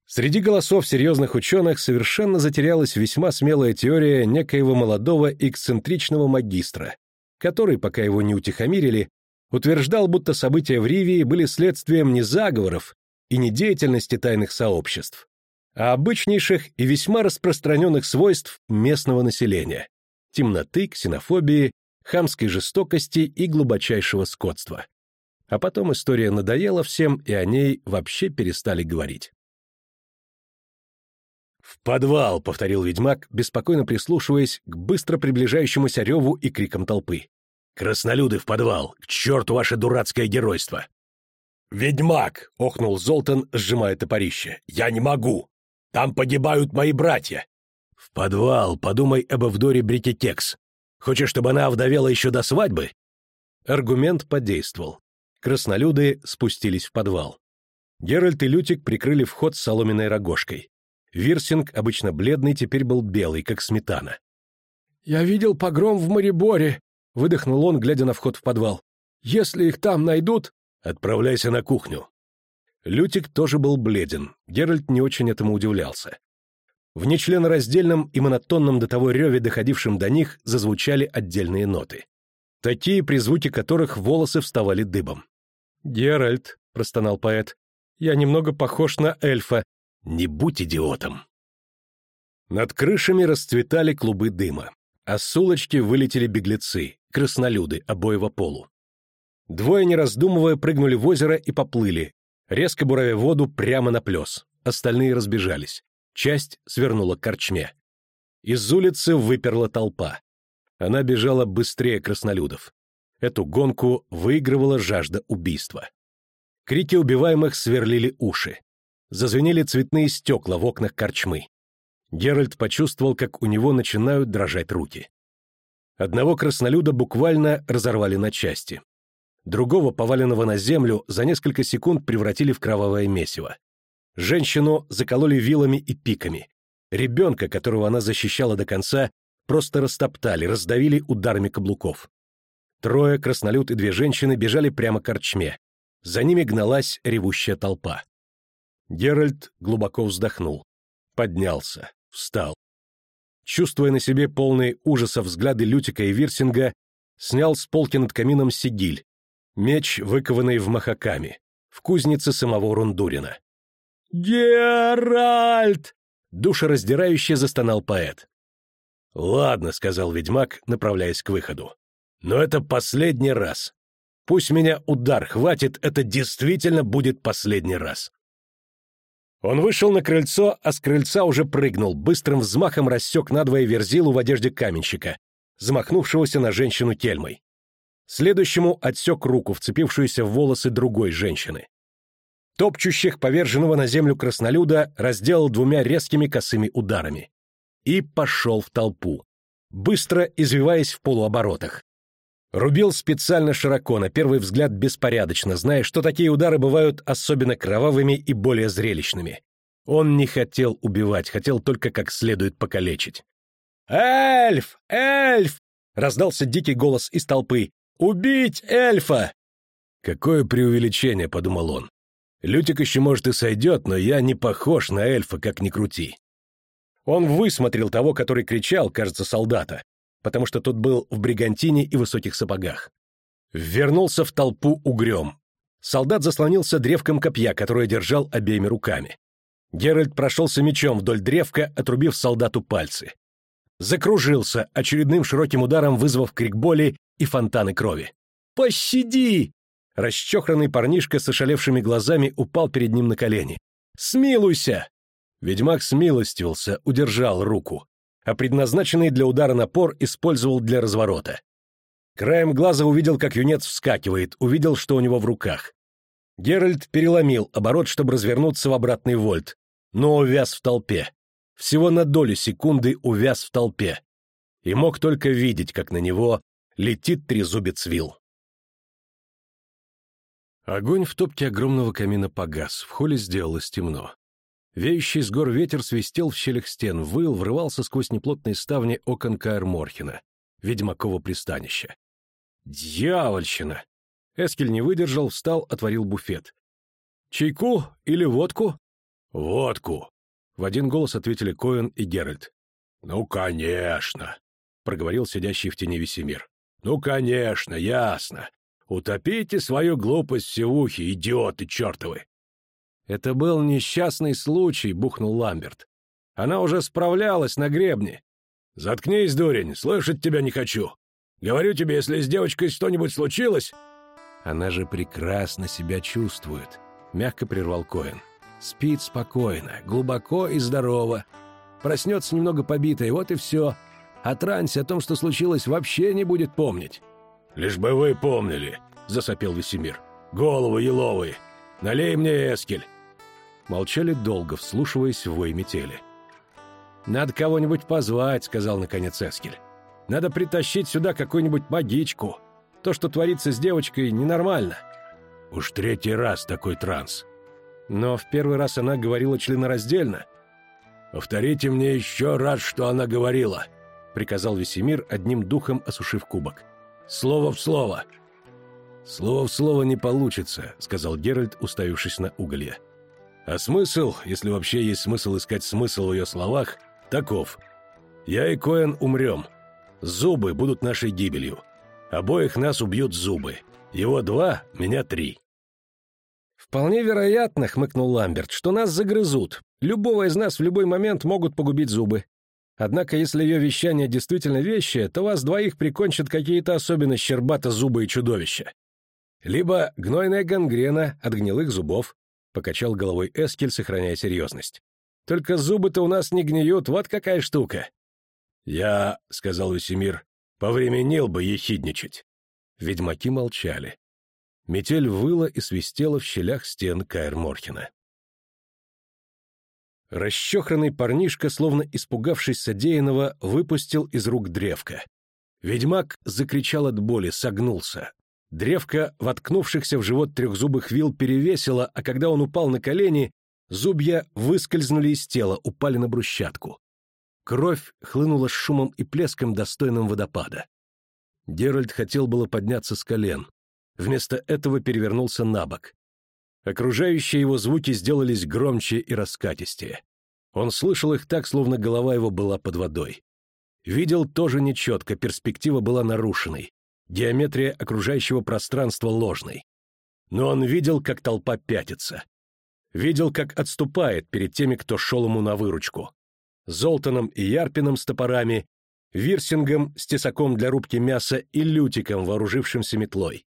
Среди голосов серьезных ученых совершенно затерялась весьма смелая теория некоего молодого эксцентричного магистра, который, пока его не утихомирили, утверждал, будто события в Ривии были следствием не заговоров и не деятельности тайных сообществ, а обычнейших и весьма распространенных свойств местного населения – темноты, ксенофобии, хамской жестокости и глубочайшего скотства. А потом история надоела всем, и о ней вообще перестали говорить. «В подвал!» — повторил ведьмак, беспокойно прислушиваясь к быстро приближающемуся реву и крикам толпы. «Краснолюды в подвал! К черту ваше дурацкое геройство!» «Ведьмак!» — охнул Золтан, сжимая топорище. «Я не могу! Там погибают мои братья!» «В подвал! Подумай об Эвдоре Брикетекс! Хочешь, чтобы она овдовела еще до свадьбы?» Аргумент подействовал. Краснолюды спустились в подвал. Геральт и Лютик прикрыли вход соломенной рогожкой. Вирсинг, обычно бледный, теперь был белый, как сметана. «Я видел погром в Мариборе», — выдохнул он, глядя на вход в подвал. «Если их там найдут...» «Отправляйся на кухню». Лютик тоже был бледен, Геральт не очень этому удивлялся. В нечленораздельном и монотонном до того реве, доходившем до них, зазвучали отдельные ноты. Такие, при звуке которых волосы вставали дыбом. «Геральт», — простонал поэт, — «я немного похож на эльфа, не будь идиотом. Над крышами расцветали клубы дыма, а с улочки вылетели беглецы, краснолюды обоего полу. Двое, не раздумывая, прыгнули в озеро и поплыли, резко буравя воду прямо на плес. Остальные разбежались. Часть свернула к корчме. Из улицы выперла толпа. Она бежала быстрее краснолюдов. Эту гонку выигрывала жажда убийства. Крики убиваемых сверлили уши. Зазвенели цветные стекла в окнах корчмы. Геральт почувствовал, как у него начинают дрожать руки. Одного краснолюда буквально разорвали на части. Другого, поваленного на землю, за несколько секунд превратили в кровавое месиво. Женщину закололи вилами и пиками. Ребенка, которого она защищала до конца, просто растоптали, раздавили ударами каблуков. Трое, краснолюд и две женщины бежали прямо к корчме. За ними гналась ревущая толпа. Геральт глубоко вздохнул. Поднялся, встал. Чувствуя на себе полные ужаса взгляды Лютика и Вирсинга, снял с полки над камином сигиль, меч, выкованный в махаками, в кузнице самого Рундурина. «Геральт!» — душераздирающе застонал поэт. «Ладно», — сказал ведьмак, направляясь к выходу. «Но это последний раз. Пусть меня удар хватит, это действительно будет последний раз». Он вышел на крыльцо, а с крыльца уже прыгнул, быстрым взмахом рассек надвое верзилу в одежде каменщика, замахнувшегося на женщину кельмой. Следующему отсек руку, вцепившуюся в волосы другой женщины. Топчущих поверженного на землю краснолюда разделал двумя резкими косыми ударами. И пошел в толпу, быстро извиваясь в полуоборотах. Рубил специально широко, на первый взгляд беспорядочно, зная, что такие удары бывают особенно кровавыми и более зрелищными. Он не хотел убивать, хотел только как следует покалечить. «Эльф! Эльф!» — раздался дикий голос из толпы. «Убить эльфа!» «Какое преувеличение», — подумал он. «Лютик еще, может, и сойдет, но я не похож на эльфа, как ни крути». Он высмотрел того, который кричал, кажется, солдата, потому что тот был в бригантине и высоких сапогах. Вернулся в толпу угрём. Солдат заслонился древком копья, которое держал обеими руками. Геральт прошелся мечом вдоль древка, отрубив солдату пальцы. Закружился, очередным широким ударом вызвав крик боли и фонтаны крови. «Пощади!» Расчехранный парнишка с ошалевшими глазами упал перед ним на колени. «Смилуйся!» Ведьмак смилостивился, удержал руку а предназначенный для удара напор использовал для разворота. Краем глаза увидел, как юнец вскакивает, увидел, что у него в руках. Геральт переломил оборот, чтобы развернуться в обратный вольт, но увяз в толпе. Всего на долю секунды увяз в толпе. И мог только видеть, как на него летит трезубец вил. Огонь в топке огромного камина погас, в холле сделалось темно. Веющий с гор ветер свистел в щелях стен, выл, врывался сквозь неплотные ставни окон Каэр Морхена, ведьмаково пристанища. Дьявольщина! Эскель не выдержал, встал, отворил буфет. «Чайку или водку?» «Водку!» — в один голос ответили Коэн и Геральт. «Ну, конечно!» — проговорил сидящий в тени Весемир. «Ну, конечно, ясно. Утопите свою глупость в севухе, идиоты чертовы!» «Это был несчастный случай», — бухнул Ламберт. «Она уже справлялась на гребне». «Заткнись, дурень, слышать тебя не хочу. Говорю тебе, если с девочкой что-нибудь случилось...» «Она же прекрасно себя чувствует», — мягко прервал Коэн. «Спит спокойно, глубоко и здорово. Проснется немного побитой, вот и все. О трансе, о том, что случилось, вообще не будет помнить». «Лишь бы вы помнили», — засопел Весемир. «Головы еловые. Налей мне эскель». Молчали долго, вслушиваясь в вой метели. «Надо кого-нибудь позвать», — сказал наконец Эскель. «Надо притащить сюда какую-нибудь магичку. То, что творится с девочкой, ненормально». «Уж третий раз такой транс». Но в первый раз она говорила членораздельно. «Повторите мне еще раз, что она говорила», — приказал Весемир, одним духом осушив кубок. «Слово в слово». «Слово в слово не получится», — сказал Геральт, уставившись на уголье. «А смысл, если вообще есть смысл искать смысл в ее словах, таков. Я и Коэн умрем. Зубы будут нашей гибелью. Обоих нас убьют зубы. Его два, меня три». «Вполне вероятно», — хмыкнул Ламберт, — «что нас загрызут. Любого из нас в любой момент могут погубить зубы. Однако, если ее вещание действительно вещее, то вас двоих прикончат какие-то особенно щербато-зубые чудовища. Либо гнойная гангрена от гнилых зубов, покачал головой Эскель, сохраняя серьезность. Только зубы-то у нас не гниют, вот какая штука. Я, сказал Весемир, повременил бы ехидничать. Ведьмаки молчали. Метель выла и свистела в щелях стен Каэр-Морхена. Расчехранный парнишка, словно испугавшись содеянного, выпустил из рук древко. Ведьмак закричал от боли, согнулся, Древко, воткнувшихся в живот трехзубых вил, перевесило, а когда он упал на колени, зубья выскользнули из тела, упали на брусчатку. Кровь хлынула с шумом и плеском, достойным водопада. Геральт хотел было подняться с колен. Вместо этого перевернулся на бок. Окружающие его звуки сделались громче и раскатистее. Он слышал их так, словно голова его была под водой. Видел тоже нечетко, перспектива была нарушенной геометрия окружающего пространства ложной. Но он видел, как толпа пятится. Видел, как отступает перед теми, кто шел ему на выручку. Золтаном и Ярпином с топорами, Вирсингом с тесаком для рубки мяса и Лютиком, вооружившимся метлой.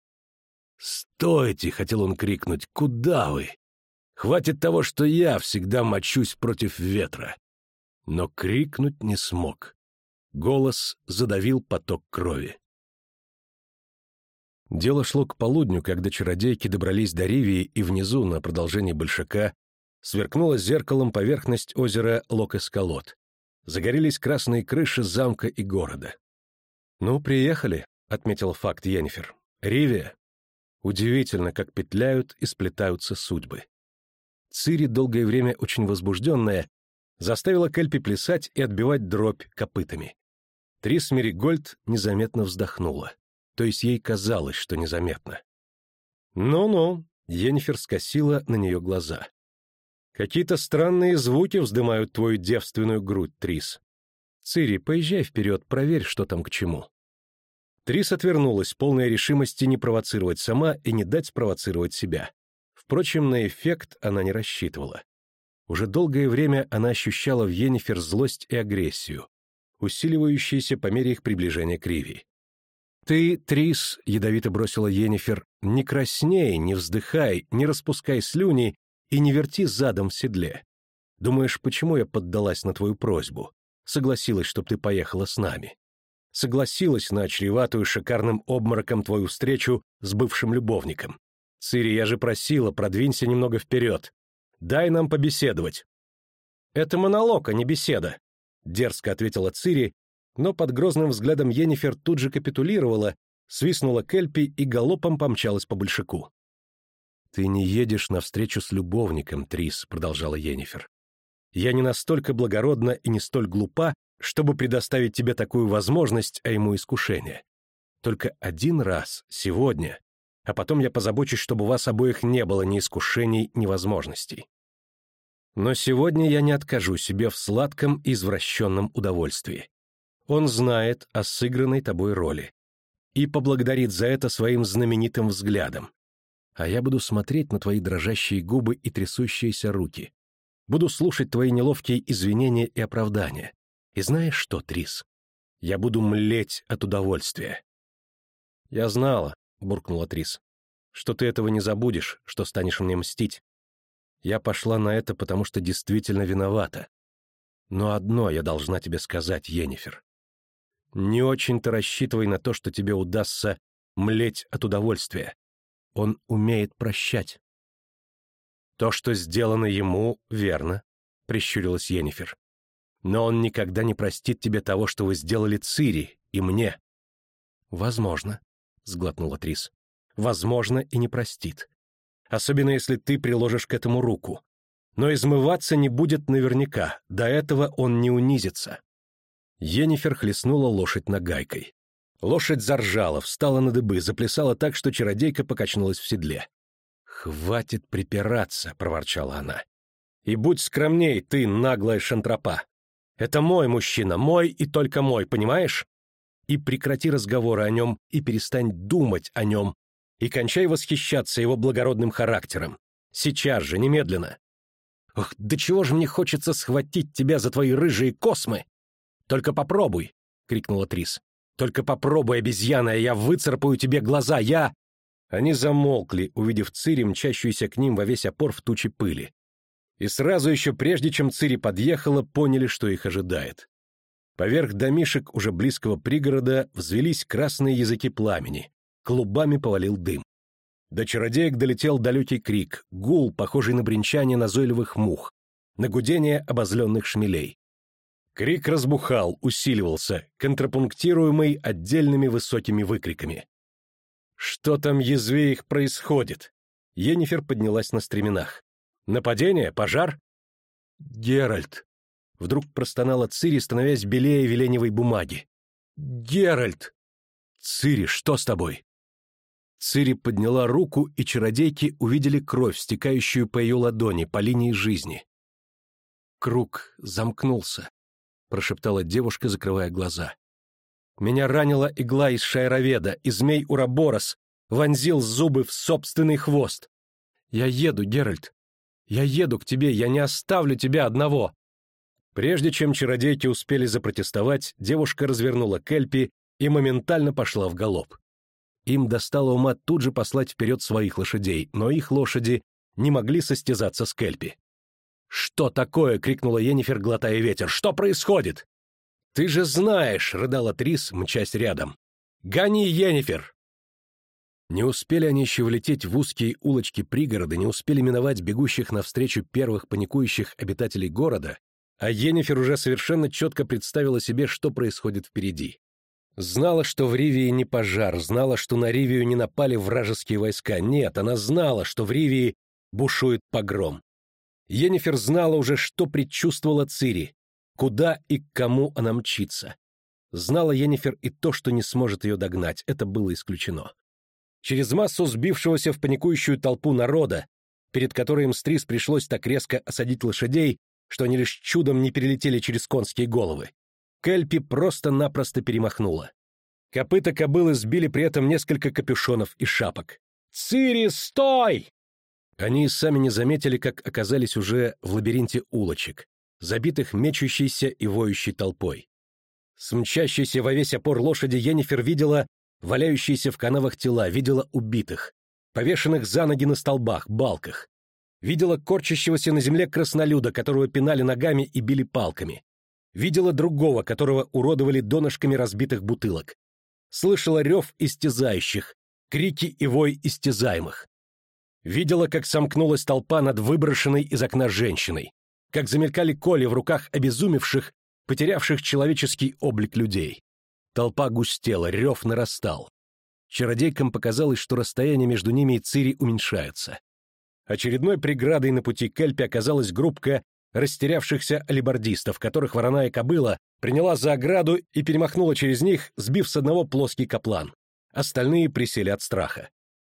«Стойте!» — хотел он крикнуть. «Куда вы? Хватит того, что я всегда мочусь против ветра!» Но крикнуть не смог. Голос задавил поток крови. Дело шло к полудню, когда чародейки добрались до Ривии, и внизу, на продолжении большака, сверкнула зеркалом поверхность озера Локосколот. Загорелись красные крыши замка и города. «Ну, приехали», — отметил факт Йеннифер. «Ривия». Удивительно, как петляют и сплетаются судьбы. Цири, долгое время очень возбужденная, заставила Кельпи плясать и отбивать дробь копытами. Трис Меригольд незаметно вздохнула то есть ей казалось, что незаметно. «Ну-ну», — Енифер скосила на нее глаза. «Какие-то странные звуки вздымают твою девственную грудь, Трис. Цири, поезжай вперед, проверь, что там к чему». Трис отвернулась, полная решимости не провоцировать сама и не дать спровоцировать себя. Впрочем, на эффект она не рассчитывала. Уже долгое время она ощущала в Енифер злость и агрессию, усиливающиеся по мере их приближения к Риви. «Ты, Трис», — ядовито бросила Енифер, — «не красней, не вздыхай, не распускай слюни и не верти задом в седле. Думаешь, почему я поддалась на твою просьбу? Согласилась, чтоб ты поехала с нами. Согласилась на чреватую шикарным обмороком твою встречу с бывшим любовником. Цири, я же просила, продвинься немного вперед. Дай нам побеседовать». «Это монолог, а не беседа», — дерзко ответила Цири, но под грозным взглядом Енифер тут же капитулировала, свистнула Кельпи и галопом помчалась по большаку. «Ты не едешь навстречу с любовником, Трис», — продолжала Енифер. «Я не настолько благородна и не столь глупа, чтобы предоставить тебе такую возможность, а ему искушение. Только один раз, сегодня, а потом я позабочусь, чтобы у вас обоих не было ни искушений, ни возможностей». Но сегодня я не откажу себе в сладком извращенном удовольствии. Он знает о сыгранной тобой роли и поблагодарит за это своим знаменитым взглядом. А я буду смотреть на твои дрожащие губы и трясущиеся руки. Буду слушать твои неловкие извинения и оправдания. И знаешь что, Трис? Я буду млеть от удовольствия. Я знала, буркнула Трис, что ты этого не забудешь, что станешь мне мстить. Я пошла на это, потому что действительно виновата. Но одно я должна тебе сказать, Енифер. Не очень-то рассчитывай на то, что тебе удастся млеть от удовольствия. Он умеет прощать. То, что сделано ему, верно, прищурилась Енифер. Но он никогда не простит тебе того, что вы сделали Цири и мне. Возможно, сглотнула Трис. Возможно, и не простит. Особенно если ты приложишь к этому руку. Но измываться не будет наверняка, до этого он не унизится. Енифер хлестнула лошадь нагайкой. Лошадь заржала, встала на дыбы, заплясала так, что чародейка покачнулась в седле. «Хватит припираться», — проворчала она. «И будь скромней, ты, наглая шантропа. Это мой мужчина, мой и только мой, понимаешь? И прекрати разговоры о нем, и перестань думать о нем, и кончай восхищаться его благородным характером. Сейчас же, немедленно. Ох, да чего же мне хочется схватить тебя за твои рыжие космы только попробуй!» — крикнула Трис. «Только попробуй, обезьяна, я выцарапаю тебе глаза, я...» Они замолкли, увидев Цири, мчащуюся к ним во весь опор в туче пыли. И сразу еще прежде, чем Цири подъехала, поняли, что их ожидает. Поверх домишек уже близкого пригорода взвелись красные языки пламени, клубами повалил дым. До чародеек долетел далекий крик, гул, похожий на бренчание назойливых мух, на гудение обозленных шмелей. Крик разбухал, усиливался, контрапунктируемый отдельными высокими выкриками. «Что там, язви их, происходит?» Енифер поднялась на стременах. «Нападение? Пожар?» «Геральт!» Вдруг простонала Цири, становясь белее веленевой бумаги. «Геральт!» «Цири, что с тобой?» Цири подняла руку, и чародейки увидели кровь, стекающую по ее ладони, по линии жизни. Круг замкнулся. — прошептала девушка, закрывая глаза. «Меня ранила игла из шайроведа, и змей Ураборос вонзил зубы в собственный хвост. Я еду, Геральт. Я еду к тебе, я не оставлю тебя одного». Прежде чем чародейки успели запротестовать, девушка развернула Кельпи и моментально пошла в галоп. Им достало ума тут же послать вперед своих лошадей, но их лошади не могли состязаться с Кельпи. «Что такое?» — крикнула Енифер, глотая ветер. «Что происходит?» «Ты же знаешь!» — рыдала Трис, мчась рядом. «Гони, Енифер!» Не успели они еще влететь в узкие улочки пригорода, не успели миновать бегущих навстречу первых паникующих обитателей города, а Енифер уже совершенно четко представила себе, что происходит впереди. Знала, что в Ривии не пожар, знала, что на Ривию не напали вражеские войска. Нет, она знала, что в Ривии бушует погром. Енифер знала уже, что предчувствовала Цири, куда и к кому она мчится. Знала Енифер и то, что не сможет ее догнать, это было исключено. Через массу сбившегося в паникующую толпу народа, перед которой им Стрис пришлось так резко осадить лошадей, что они лишь чудом не перелетели через конские головы, Кельпи просто-напросто перемахнула. Копыта кобылы сбили при этом несколько капюшонов и шапок. «Цири, стой!» Они сами не заметили, как оказались уже в лабиринте улочек, забитых мечущейся и воющей толпой. С во весь опор лошади Енифер видела валяющиеся в канавах тела, видела убитых, повешенных за ноги на столбах, балках. Видела корчащегося на земле краснолюда, которого пинали ногами и били палками. Видела другого, которого уродовали донышками разбитых бутылок. Слышала рев истязающих, крики и вой истязаемых. Видела, как сомкнулась толпа над выброшенной из окна женщиной, как замелькали коли в руках обезумевших, потерявших человеческий облик людей. Толпа густела, рев нарастал. Чародейкам показалось, что расстояние между ними и Цири уменьшается. Очередной преградой на пути Кельпи оказалась группка растерявшихся алибардистов, которых вороная кобыла приняла за ограду и перемахнула через них, сбив с одного плоский каплан. Остальные присели от страха.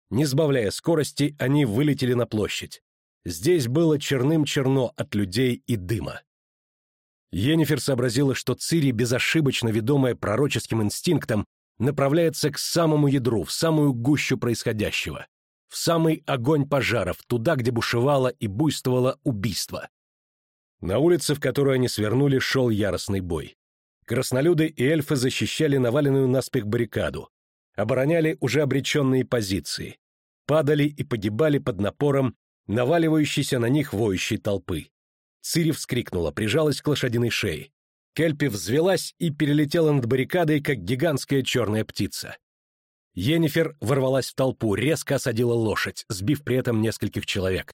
Не сбавляя скорости, они вылетели на площадь. Здесь было черным-черно от людей и дыма. Енифер сообразила, что Цири, безошибочно ведомая пророческим инстинктом, направляется к самому ядру, в самую гущу происходящего, в самый огонь пожаров, туда, где бушевало и буйствовало убийство. На улице, в которую они свернули, шел яростный бой. Краснолюды и эльфы защищали наваленную наспех баррикаду, обороняли уже обреченные позиции, падали и погибали под напором наваливающейся на них воющей толпы. Цири вскрикнула, прижалась к лошадиной шее. Кельпи взвелась и перелетела над баррикадой, как гигантская черная птица. Енифер ворвалась в толпу, резко осадила лошадь, сбив при этом нескольких человек.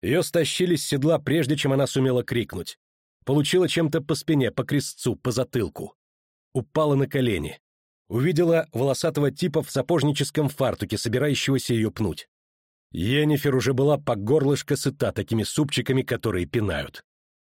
Ее стащили с седла, прежде чем она сумела крикнуть. Получила чем-то по спине, по крестцу, по затылку. Упала на колени. Увидела волосатого типа в сапожническом фартуке, собирающегося ее пнуть. Енифер уже была по горлышко сыта такими супчиками, которые пинают.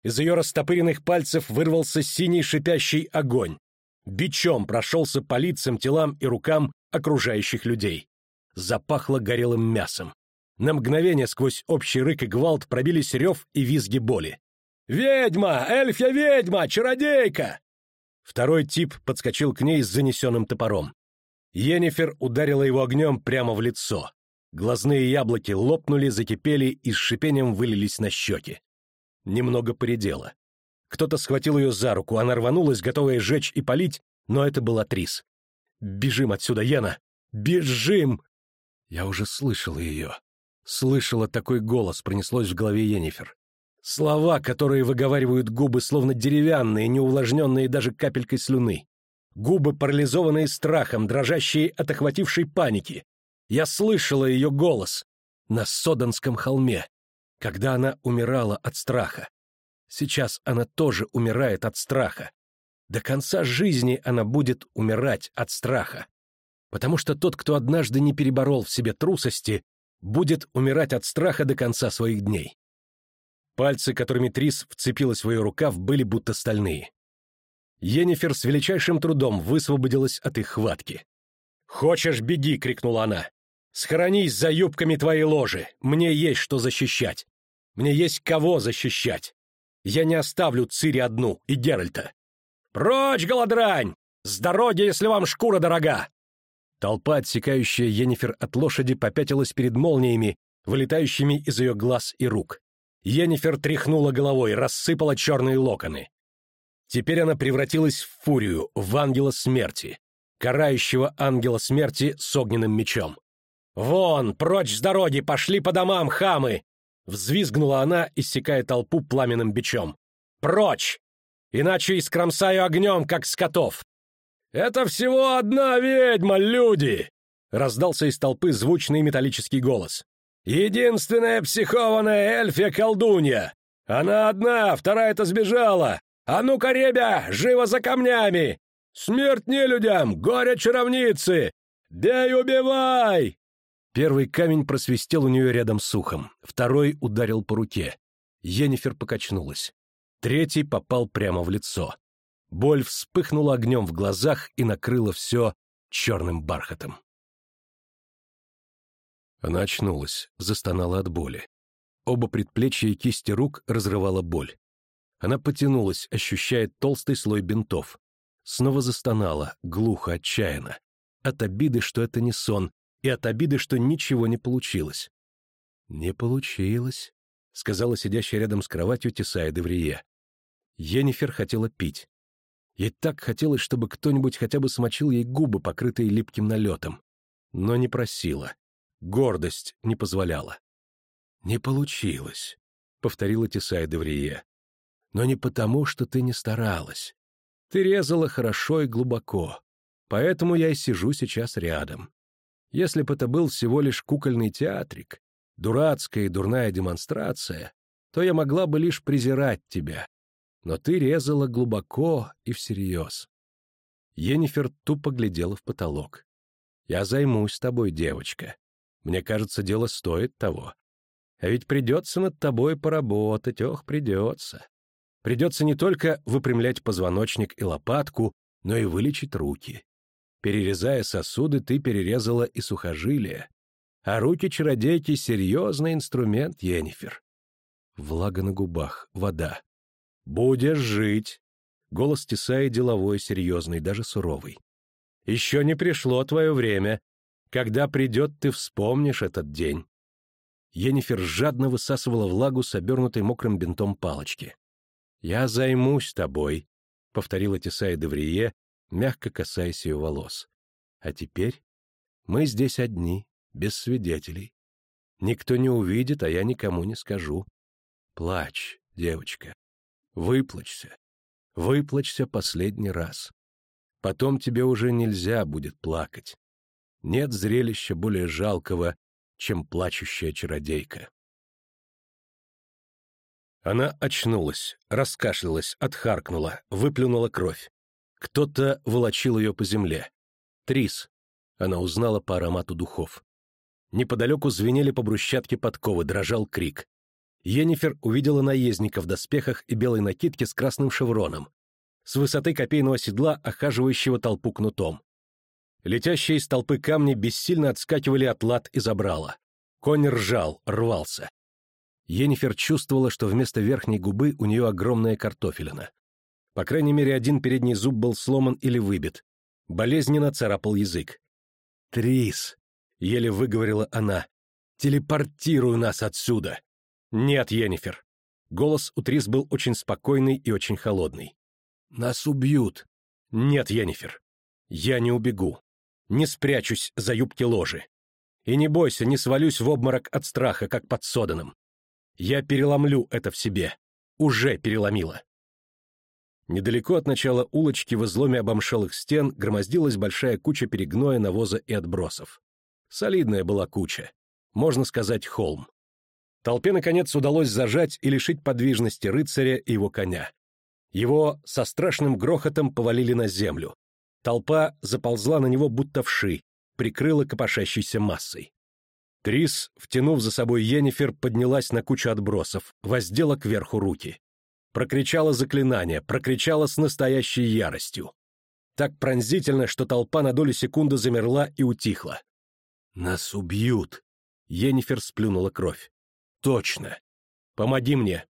Из ее растопыренных пальцев вырвался синий шипящий огонь. Бичом прошелся по лицам, телам и рукам окружающих людей. Запахло горелым мясом. На мгновение сквозь общий рык и гвалт пробились рев и визги боли. «Ведьма! Эльфья ведьма! Чародейка!» Второй тип подскочил к ней с занесенным топором. Енифер ударила его огнем прямо в лицо. Глазные яблоки лопнули, закипели и с шипением вылились на щеки. Немного поредела. Кто-то схватил ее за руку, она рванулась, готовая сжечь и полить, но это была Трис. «Бежим отсюда, Яна! Бежим!» Я уже слышала ее. Слышала такой голос, пронеслось в голове Енифер. Слова, которые выговаривают губы, словно деревянные, не увлажненные даже капелькой слюны. Губы, парализованные страхом, дрожащие от охватившей паники. Я слышала ее голос на Соданском холме, когда она умирала от страха. Сейчас она тоже умирает от страха. До конца жизни она будет умирать от страха. Потому что тот, кто однажды не переборол в себе трусости, будет умирать от страха до конца своих дней. Пальцы, которыми Трис вцепилась в ее рукав, были будто стальные. Енифер с величайшим трудом высвободилась от их хватки. «Хочешь, беги!» — крикнула она. «Схоронись за юбками твоей ложи! Мне есть что защищать! Мне есть кого защищать! Я не оставлю Цири одну и Геральта! Прочь, голодрань! С дороги, если вам шкура дорога!» Толпа, отсекающая Енифер от лошади, попятилась перед молниями, вылетающими из ее глаз и рук. Енифер тряхнула головой, рассыпала черные локоны. Теперь она превратилась в фурию, в ангела смерти, карающего ангела смерти с огненным мечом. «Вон, прочь с дороги, пошли по домам, хамы!» Взвизгнула она, иссекая толпу пламенным бичом. «Прочь! Иначе искромсаю огнем, как скотов!» «Это всего одна ведьма, люди!» Раздался из толпы звучный металлический голос. Единственная психованная эльфия-колдунья! Она одна, вторая-то сбежала! А ну-ка, ребя, живо за камнями! Смерть не людям, горе чаровницы! Бей, убивай!» Первый камень просвистел у нее рядом с ухом, второй ударил по руке. Енифер покачнулась. Третий попал прямо в лицо. Боль вспыхнула огнем в глазах и накрыла все черным бархатом. Она очнулась, застонала от боли. Оба предплечья и кисти рук разрывала боль. Она потянулась, ощущая толстый слой бинтов. Снова застонала, глухо, отчаянно. От обиды, что это не сон, и от обиды, что ничего не получилось. «Не получилось», — сказала сидящая рядом с кроватью Тесая Деврие. Енифер хотела пить. Ей так хотелось, чтобы кто-нибудь хотя бы смочил ей губы, покрытые липким налетом. Но не просила. Гордость не позволяла. «Не получилось», — повторила Тесай Деврие. «Но не потому, что ты не старалась. Ты резала хорошо и глубоко, поэтому я и сижу сейчас рядом. Если бы это был всего лишь кукольный театрик, дурацкая и дурная демонстрация, то я могла бы лишь презирать тебя. Но ты резала глубоко и всерьез». Енифер тупо глядела в потолок. «Я займусь тобой, девочка. Мне кажется, дело стоит того. А ведь придется над тобой поработать, ох, придется. Придется не только выпрямлять позвоночник и лопатку, но и вылечить руки. Перерезая сосуды, ты перерезала и сухожилия. А руки чародейки — серьезный инструмент, Енифер. Влага на губах, вода. «Будешь жить!» Голос Тесаи деловой, серьезный, даже суровый. «Еще не пришло твое время. Когда придет, ты вспомнишь этот день». Енифер жадно высасывала влагу с обернутой мокрым бинтом палочки. «Я займусь тобой», — повторила Тесая Деврие, мягко касаясь ее волос. «А теперь мы здесь одни, без свидетелей. Никто не увидит, а я никому не скажу. Плачь, девочка. Выплачься. Выплачься последний раз. Потом тебе уже нельзя будет плакать. Нет зрелища более жалкого, чем плачущая чародейка. Она очнулась, раскашлялась, отхаркнула, выплюнула кровь. Кто-то волочил ее по земле. Трис. Она узнала по аромату духов. Неподалеку звенели по брусчатке подковы, дрожал крик. Енифер увидела наездника в доспехах и белой накидке с красным шевроном, с высоты копейного седла, охаживающего толпу кнутом. Летящие из толпы камни бессильно отскакивали от лад и забрала. Конь ржал, рвался. Енифер чувствовала, что вместо верхней губы у нее огромная картофелина. По крайней мере, один передний зуб был сломан или выбит. Болезненно царапал язык. «Трис!» — еле выговорила она. «Телепортируй нас отсюда!» «Нет, Енифер!» Голос у Трис был очень спокойный и очень холодный. «Нас убьют!» «Нет, Енифер! Я не убегу. Не спрячусь за юбки ложи. И не бойся, не свалюсь в обморок от страха, как под Соданом. Я переломлю это в себе. Уже переломила. Недалеко от начала улочки в изломе обомшелых стен громоздилась большая куча перегноя, навоза и отбросов. Солидная была куча. Можно сказать, холм. Толпе, наконец, удалось зажать и лишить подвижности рыцаря и его коня. Его со страшным грохотом повалили на землю. Толпа заползла на него будто вши, прикрыла копошащейся массой. Трис, втянув за собой Енифер, поднялась на кучу отбросов, воздела кверху руки. Прокричала заклинание, прокричала с настоящей яростью. Так пронзительно, что толпа на долю секунды замерла и утихла. «Нас убьют!» Енифер сплюнула кровь. «Точно! Помоги мне!»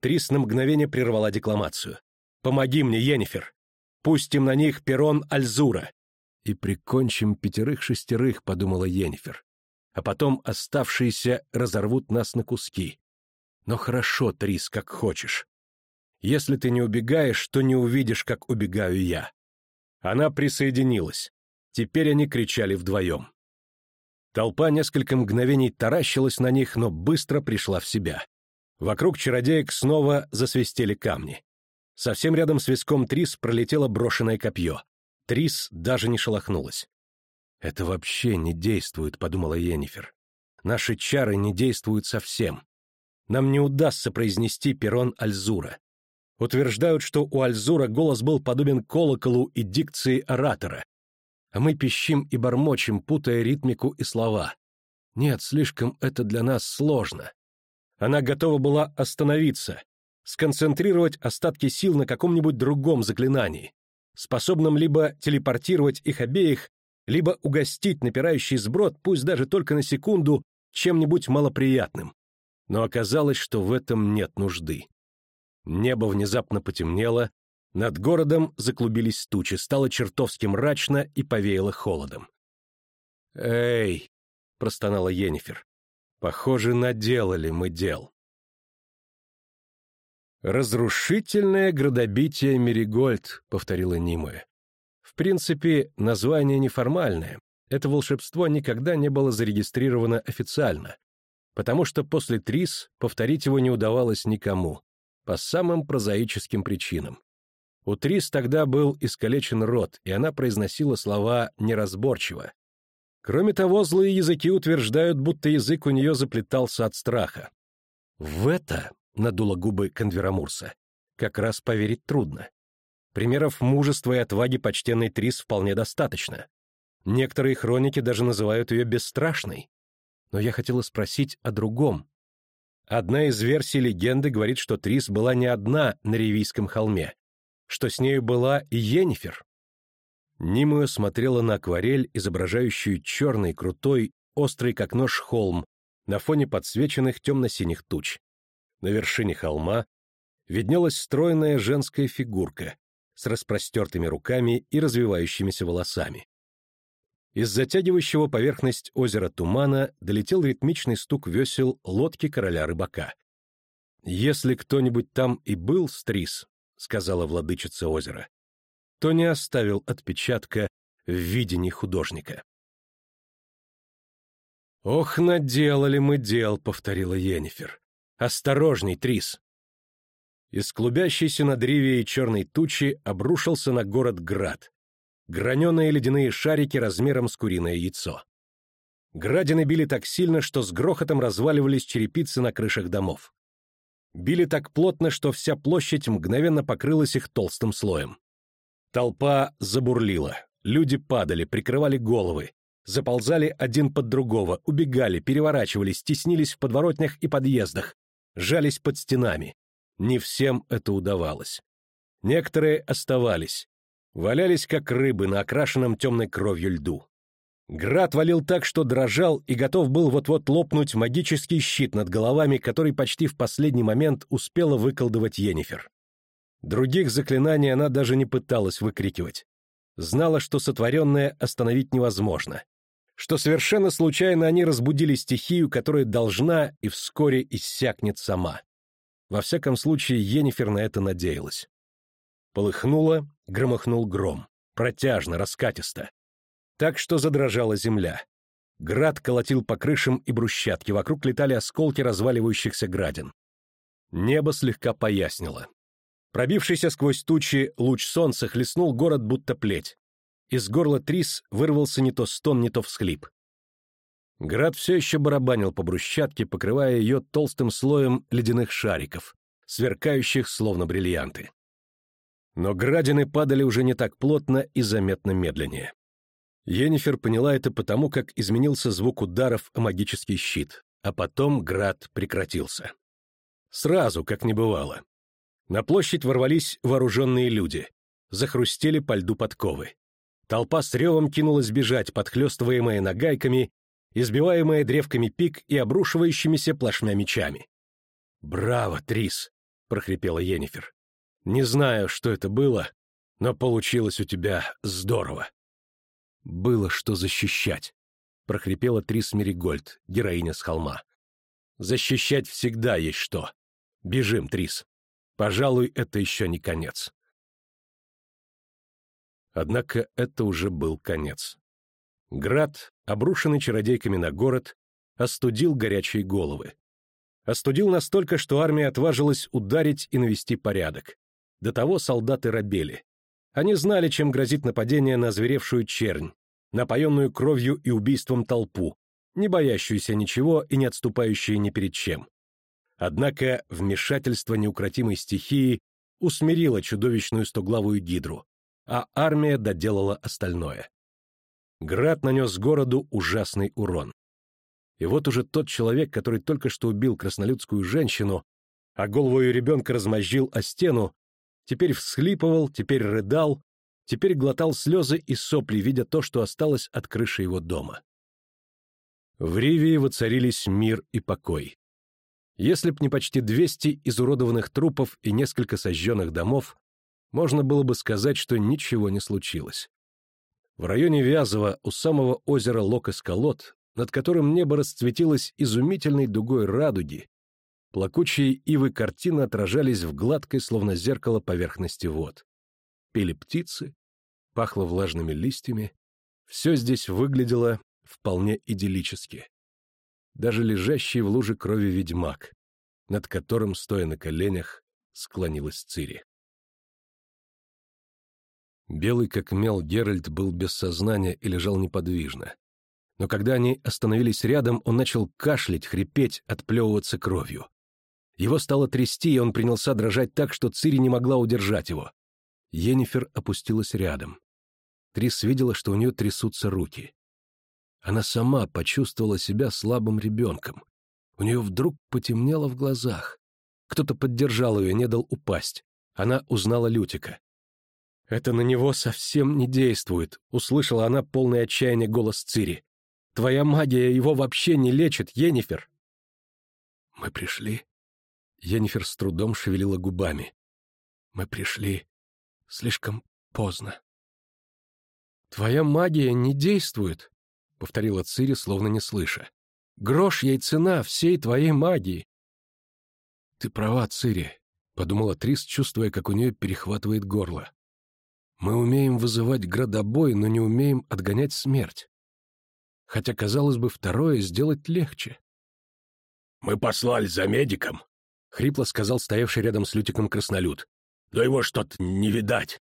Трис на мгновение прервала декламацию. «Помоги мне, Енифер! Пустим на них перрон Альзура!» «И прикончим пятерых-шестерых», — подумала Енифер а потом оставшиеся разорвут нас на куски. Но хорошо, Трис, как хочешь. Если ты не убегаешь, то не увидишь, как убегаю я. Она присоединилась. Теперь они кричали вдвоем. Толпа несколько мгновений таращилась на них, но быстро пришла в себя. Вокруг чародеек снова засвистели камни. Совсем рядом с виском Трис пролетело брошенное копье. Трис даже не шелохнулась. «Это вообще не действует», — подумала Енифер. «Наши чары не действуют совсем. Нам не удастся произнести перрон Альзура. Утверждают, что у Альзура голос был подобен колоколу и дикции оратора. А мы пищим и бормочем, путая ритмику и слова. Нет, слишком это для нас сложно. Она готова была остановиться, сконцентрировать остатки сил на каком-нибудь другом заклинании, способном либо телепортировать их обеих либо угостить напирающий сброд, пусть даже только на секунду, чем-нибудь малоприятным. Но оказалось, что в этом нет нужды. Небо внезапно потемнело, над городом заклубились тучи, стало чертовски мрачно и повеяло холодом. «Эй!» — простонала Енифер. «Похоже, наделали мы дел». «Разрушительное градобитие Меригольд», — повторила Нимуэ. В принципе, название неформальное. Это волшебство никогда не было зарегистрировано официально, потому что после Трис повторить его не удавалось никому, по самым прозаическим причинам. У Трис тогда был искалечен рот, и она произносила слова неразборчиво. Кроме того, злые языки утверждают, будто язык у нее заплетался от страха. В это, — надула губы Конверамурса, — как раз поверить трудно. Примеров мужества и отваги почтенной Трис вполне достаточно. Некоторые хроники даже называют ее бесстрашной. Но я хотела спросить о другом. Одна из версий легенды говорит, что Трис была не одна на Ревийском холме, что с нею была и Йеннифер. Нимуя смотрела на акварель, изображающую черный, крутой, острый как нож холм на фоне подсвеченных темно-синих туч. На вершине холма виднелась стройная женская фигурка с распростертыми руками и развивающимися волосами. Из затягивающего поверхность озера тумана долетел ритмичный стук весел лодки короля рыбака. «Если кто-нибудь там и был, Стрис», — сказала владычица озера, — то не оставил отпечатка в видении художника. «Ох, наделали мы дел», — повторила Йеннифер. «Осторожней, Трис!» Из клубящейся над Ривией черной тучи обрушился на город град. Граненые ледяные шарики размером с куриное яйцо. Градины били так сильно, что с грохотом разваливались черепицы на крышах домов. Били так плотно, что вся площадь мгновенно покрылась их толстым слоем. Толпа забурлила, люди падали, прикрывали головы, заползали один под другого, убегали, переворачивались, теснились в подворотнях и подъездах, жались под стенами. Не всем это удавалось. Некоторые оставались, валялись как рыбы на окрашенном темной кровью льду. Град валил так, что дрожал и готов был вот-вот лопнуть магический щит над головами, который почти в последний момент успела выколдовать Йеннифер. Других заклинаний она даже не пыталась выкрикивать. Знала, что сотворенное остановить невозможно что совершенно случайно они разбудили стихию, которая должна и вскоре иссякнет сама. Во всяком случае, Енифер на это надеялась. Полыхнуло, громыхнул гром, протяжно, раскатисто. Так что задрожала земля. Град колотил по крышам и брусчатке, вокруг летали осколки разваливающихся градин. Небо слегка пояснило. Пробившийся сквозь тучи луч солнца хлестнул город будто плеть. Из горла Трис вырвался не то стон, не то всхлип. Град все еще барабанил по брусчатке, покрывая ее толстым слоем ледяных шариков, сверкающих словно бриллианты. Но градины падали уже не так плотно и заметно медленнее. Йеннифер поняла это потому, как изменился звук ударов о магический щит, а потом град прекратился. Сразу, как не бывало. На площадь ворвались вооруженные люди, захрустели по льду подковы. Толпа с ревом кинулась бежать, подхлестываемая нагайками, избиваемая древками пик и обрушивающимися плашмя мечами. «Браво, Трис!» — прохрипела Йеннифер. «Не знаю, что это было, но получилось у тебя здорово». «Было что защищать», — прохрипела Трис Меригольд, героиня с холма. «Защищать всегда есть что. Бежим, Трис. Пожалуй, это еще не конец». Однако это уже был конец. Град, обрушенный чародейками на город, остудил горячие головы. Остудил настолько, что армия отважилась ударить и навести порядок. До того солдаты робели. Они знали, чем грозит нападение на зверевшую чернь, напоенную кровью и убийством толпу, не боящуюся ничего и не отступающую ни перед чем. Однако вмешательство неукротимой стихии усмирило чудовищную стоглавую гидру, а армия доделала остальное. Град нанес городу ужасный урон. И вот уже тот человек, который только что убил краснолюдскую женщину, а голову ее ребенка размозжил о стену, теперь всхлипывал, теперь рыдал, теперь глотал слезы и сопли, видя то, что осталось от крыши его дома. В Ривии воцарились мир и покой. Если б не почти 200 изуродованных трупов и несколько сожженных домов, можно было бы сказать, что ничего не случилось. В районе Вязова, у самого озера Лок-Эскалот, над которым небо расцветилось изумительной дугой радуги, плакучие ивы картины отражались в гладкой, словно зеркало, поверхности вод. Пели птицы, пахло влажными листьями, все здесь выглядело вполне идиллически. Даже лежащий в луже крови ведьмак, над которым, стоя на коленях, склонилась Цири. Белый как мел Геральт был без сознания и лежал неподвижно. Но когда они остановились рядом, он начал кашлять, хрипеть, отплевываться кровью. Его стало трясти, и он принялся дрожать так, что Цири не могла удержать его. Енифер опустилась рядом. Трис видела, что у нее трясутся руки. Она сама почувствовала себя слабым ребенком. У нее вдруг потемнело в глазах. Кто-то поддержал ее, не дал упасть. Она узнала Лютика. «Это на него совсем не действует», — услышала она полный отчаяния голос Цири. Твоя магия его вообще не лечит, Енифер!» «Мы пришли...» Енифер с трудом шевелила губами. «Мы пришли слишком поздно». «Твоя магия не действует», — повторила Цири, словно не слыша. «Грош ей цена всей твоей магии». «Ты права, Цири», — подумала Трис, чувствуя, как у нее перехватывает горло. «Мы умеем вызывать градобой, но не умеем отгонять смерть. Хотя, казалось бы, второе сделать легче». «Мы послали за медиком», — хрипло сказал стоявший рядом с Лютиком краснолюд. «Но его что-то не видать».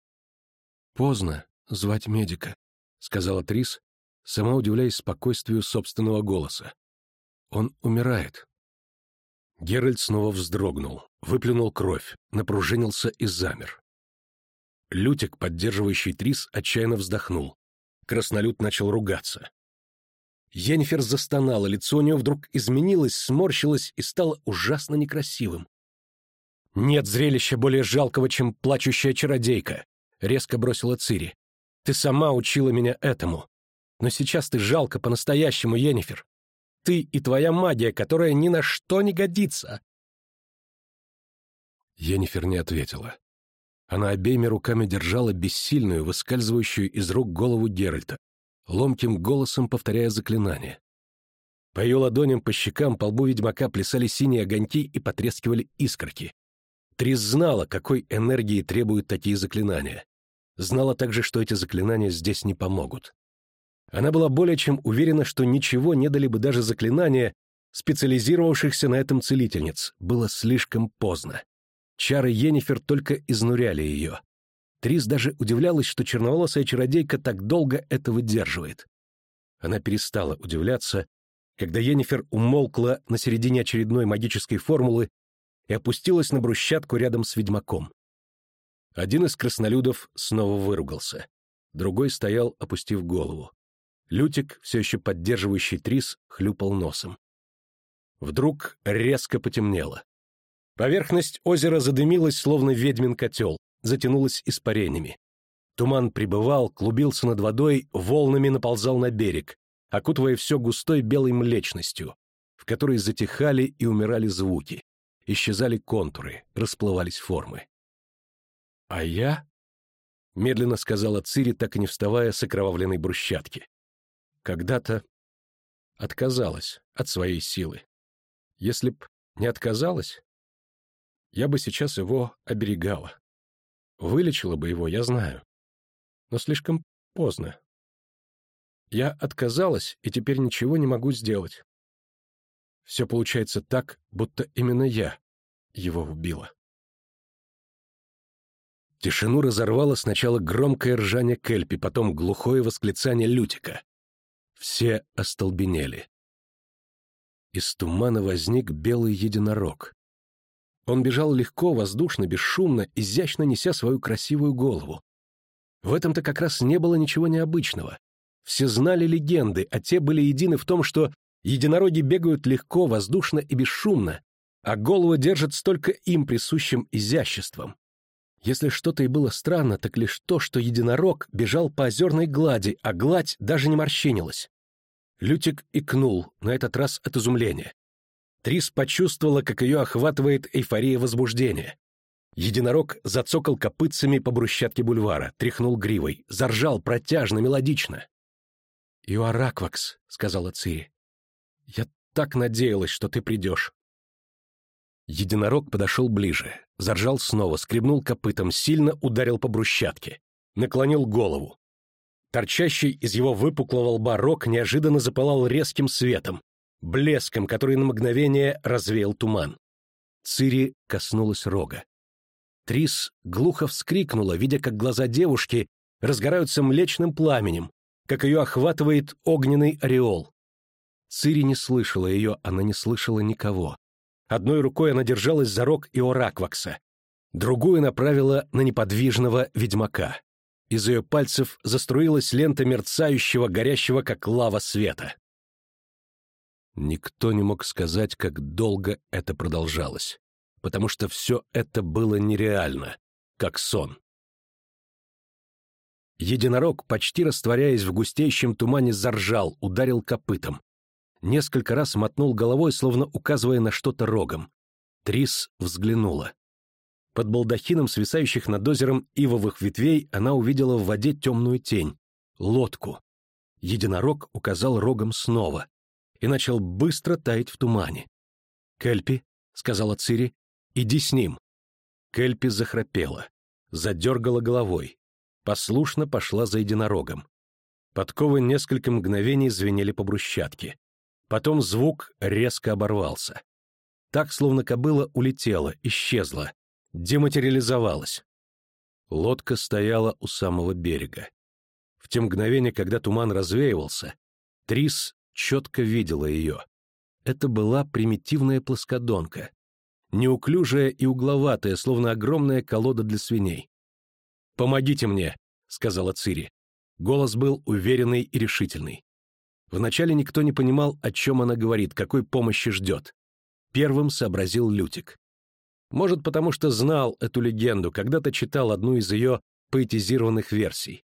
«Поздно звать медика», — сказала Трис, сама удивляясь спокойствию собственного голоса. «Он умирает». Геральт снова вздрогнул, выплюнул кровь, напружинился и замер. Лютик, поддерживающий Трис, отчаянно вздохнул. Краснолюд начал ругаться. Йеннифер застонала, лицо у нее вдруг изменилось, сморщилось и стало ужасно некрасивым. «Нет зрелища более жалкого, чем плачущая чародейка», — резко бросила Цири. «Ты сама учила меня этому. Но сейчас ты жалко по-настоящему, Йеннифер. Ты и твоя магия, которая ни на что не годится». Йеннифер не ответила. Она обеими руками держала бессильную, выскальзывающую из рук голову Геральта, ломким голосом повторяя заклинание. По ее ладоням, по щекам, по лбу ведьмака плясали синие огоньки и потрескивали искорки. Трис знала, какой энергии требуют такие заклинания. Знала также, что эти заклинания здесь не помогут. Она была более чем уверена, что ничего не дали бы даже заклинания, специализировавшихся на этом целительниц. Было слишком поздно. Чары Йеннифер только изнуряли ее. Трис даже удивлялась, что черноволосая чародейка так долго это выдерживает. Она перестала удивляться, когда Йеннифер умолкла на середине очередной магической формулы и опустилась на брусчатку рядом с ведьмаком. Один из краснолюдов снова выругался. Другой стоял, опустив голову. Лютик, все еще поддерживающий Трис, хлюпал носом. Вдруг резко потемнело. Поверхность озера задымилась, словно ведьмин котел затянулось испарениями. Туман прибывал, клубился над водой, волнами наползал на берег, окутывая все густой белой млечностью, в которой затихали и умирали звуки, исчезали контуры, расплывались формы. «А я?» — медленно сказала Цири, так и не вставая с окровавленной брусчатки. «Когда-то отказалась от своей силы. Если б не отказалась, я бы сейчас его оберегала. Вылечила бы его, я знаю. Но слишком поздно. Я отказалась, и теперь ничего не могу сделать. Все получается так, будто именно я его убила. Тишину разорвало сначала громкое ржание Кельпи, потом глухое восклицание Лютика. Все остолбенели. Из тумана возник белый единорог. Он бежал легко, воздушно, бесшумно, изящно неся свою красивую голову. В этом-то как раз не было ничего необычного. Все знали легенды, а те были едины в том, что единороги бегают легко, воздушно и бесшумно, а голову держат столько им присущим изяществом. Если что-то и было странно, так лишь то, что единорог бежал по озерной глади, а гладь даже не морщинилась. Лютик икнул, на этот раз от изумления. Трис почувствовала, как ее охватывает эйфория возбуждения. Единорог зацокал копытцами по брусчатке бульвара, тряхнул гривой, заржал протяжно, мелодично. «Юараквакс», — сказала Цири, — «я так надеялась, что ты придешь». Единорог подошел ближе, заржал снова, скребнул копытом, сильно ударил по брусчатке, наклонил голову. Торчащий из его выпуклого лба рог неожиданно запылал резким светом, блеском, который на мгновение развеял туман. Цири коснулась рога. Трис глухо вскрикнула, видя, как глаза девушки разгораются млечным пламенем, как ее охватывает огненный ореол. Цири не слышала ее, она не слышала никого. Одной рукой она держалась за рог Иораквакса, другую направила на неподвижного ведьмака. Из ее пальцев заструилась лента мерцающего, горящего, как лава света. Никто не мог сказать, как долго это продолжалось, потому что все это было нереально, как сон. Единорог, почти растворяясь в густеющем тумане, заржал, ударил копытом. Несколько раз мотнул головой, словно указывая на что-то рогом. Трис взглянула. Под балдахином свисающих над озером ивовых ветвей она увидела в воде темную тень — лодку. Единорог указал рогом снова и начал быстро таять в тумане. «Кельпи», — сказала Цири, — «иди с ним». Кельпи захрапела, задергала головой, послушно пошла за единорогом. Подковы несколько мгновений звенели по брусчатке. Потом звук резко оборвался. Так, словно кобыла улетела, исчезла, дематериализовалась. Лодка стояла у самого берега. В те мгновения, когда туман развеивался, Трис четко видела ее. Это была примитивная плоскодонка, неуклюжая и угловатая, словно огромная колода для свиней. «Помогите мне», — сказала Цири. Голос был уверенный и решительный. Вначале никто не понимал, о чем она говорит, какой помощи ждет. Первым сообразил Лютик. Может, потому что знал эту легенду, когда-то читал одну из ее поэтизированных версий.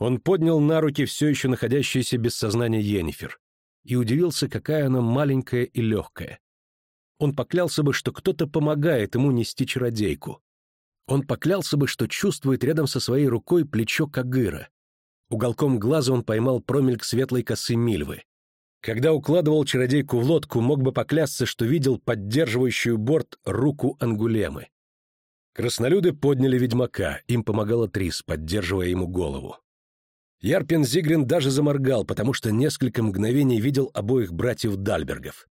Он поднял на руки все еще находящуюся без сознания Йеннифер и удивился, какая она маленькая и легкая. Он поклялся бы, что кто-то помогает ему нести чародейку. Он поклялся бы, что чувствует рядом со своей рукой плечо Кагыра. Уголком глаза он поймал промельк светлой косы Мильвы. Когда укладывал чародейку в лодку, мог бы поклясться, что видел поддерживающую борт руку Ангулемы. Краснолюды подняли ведьмака, им помогала Трис, поддерживая ему голову. Ярпин Зигрин даже заморгал, потому что несколько мгновений видел обоих братьев Дальбергов.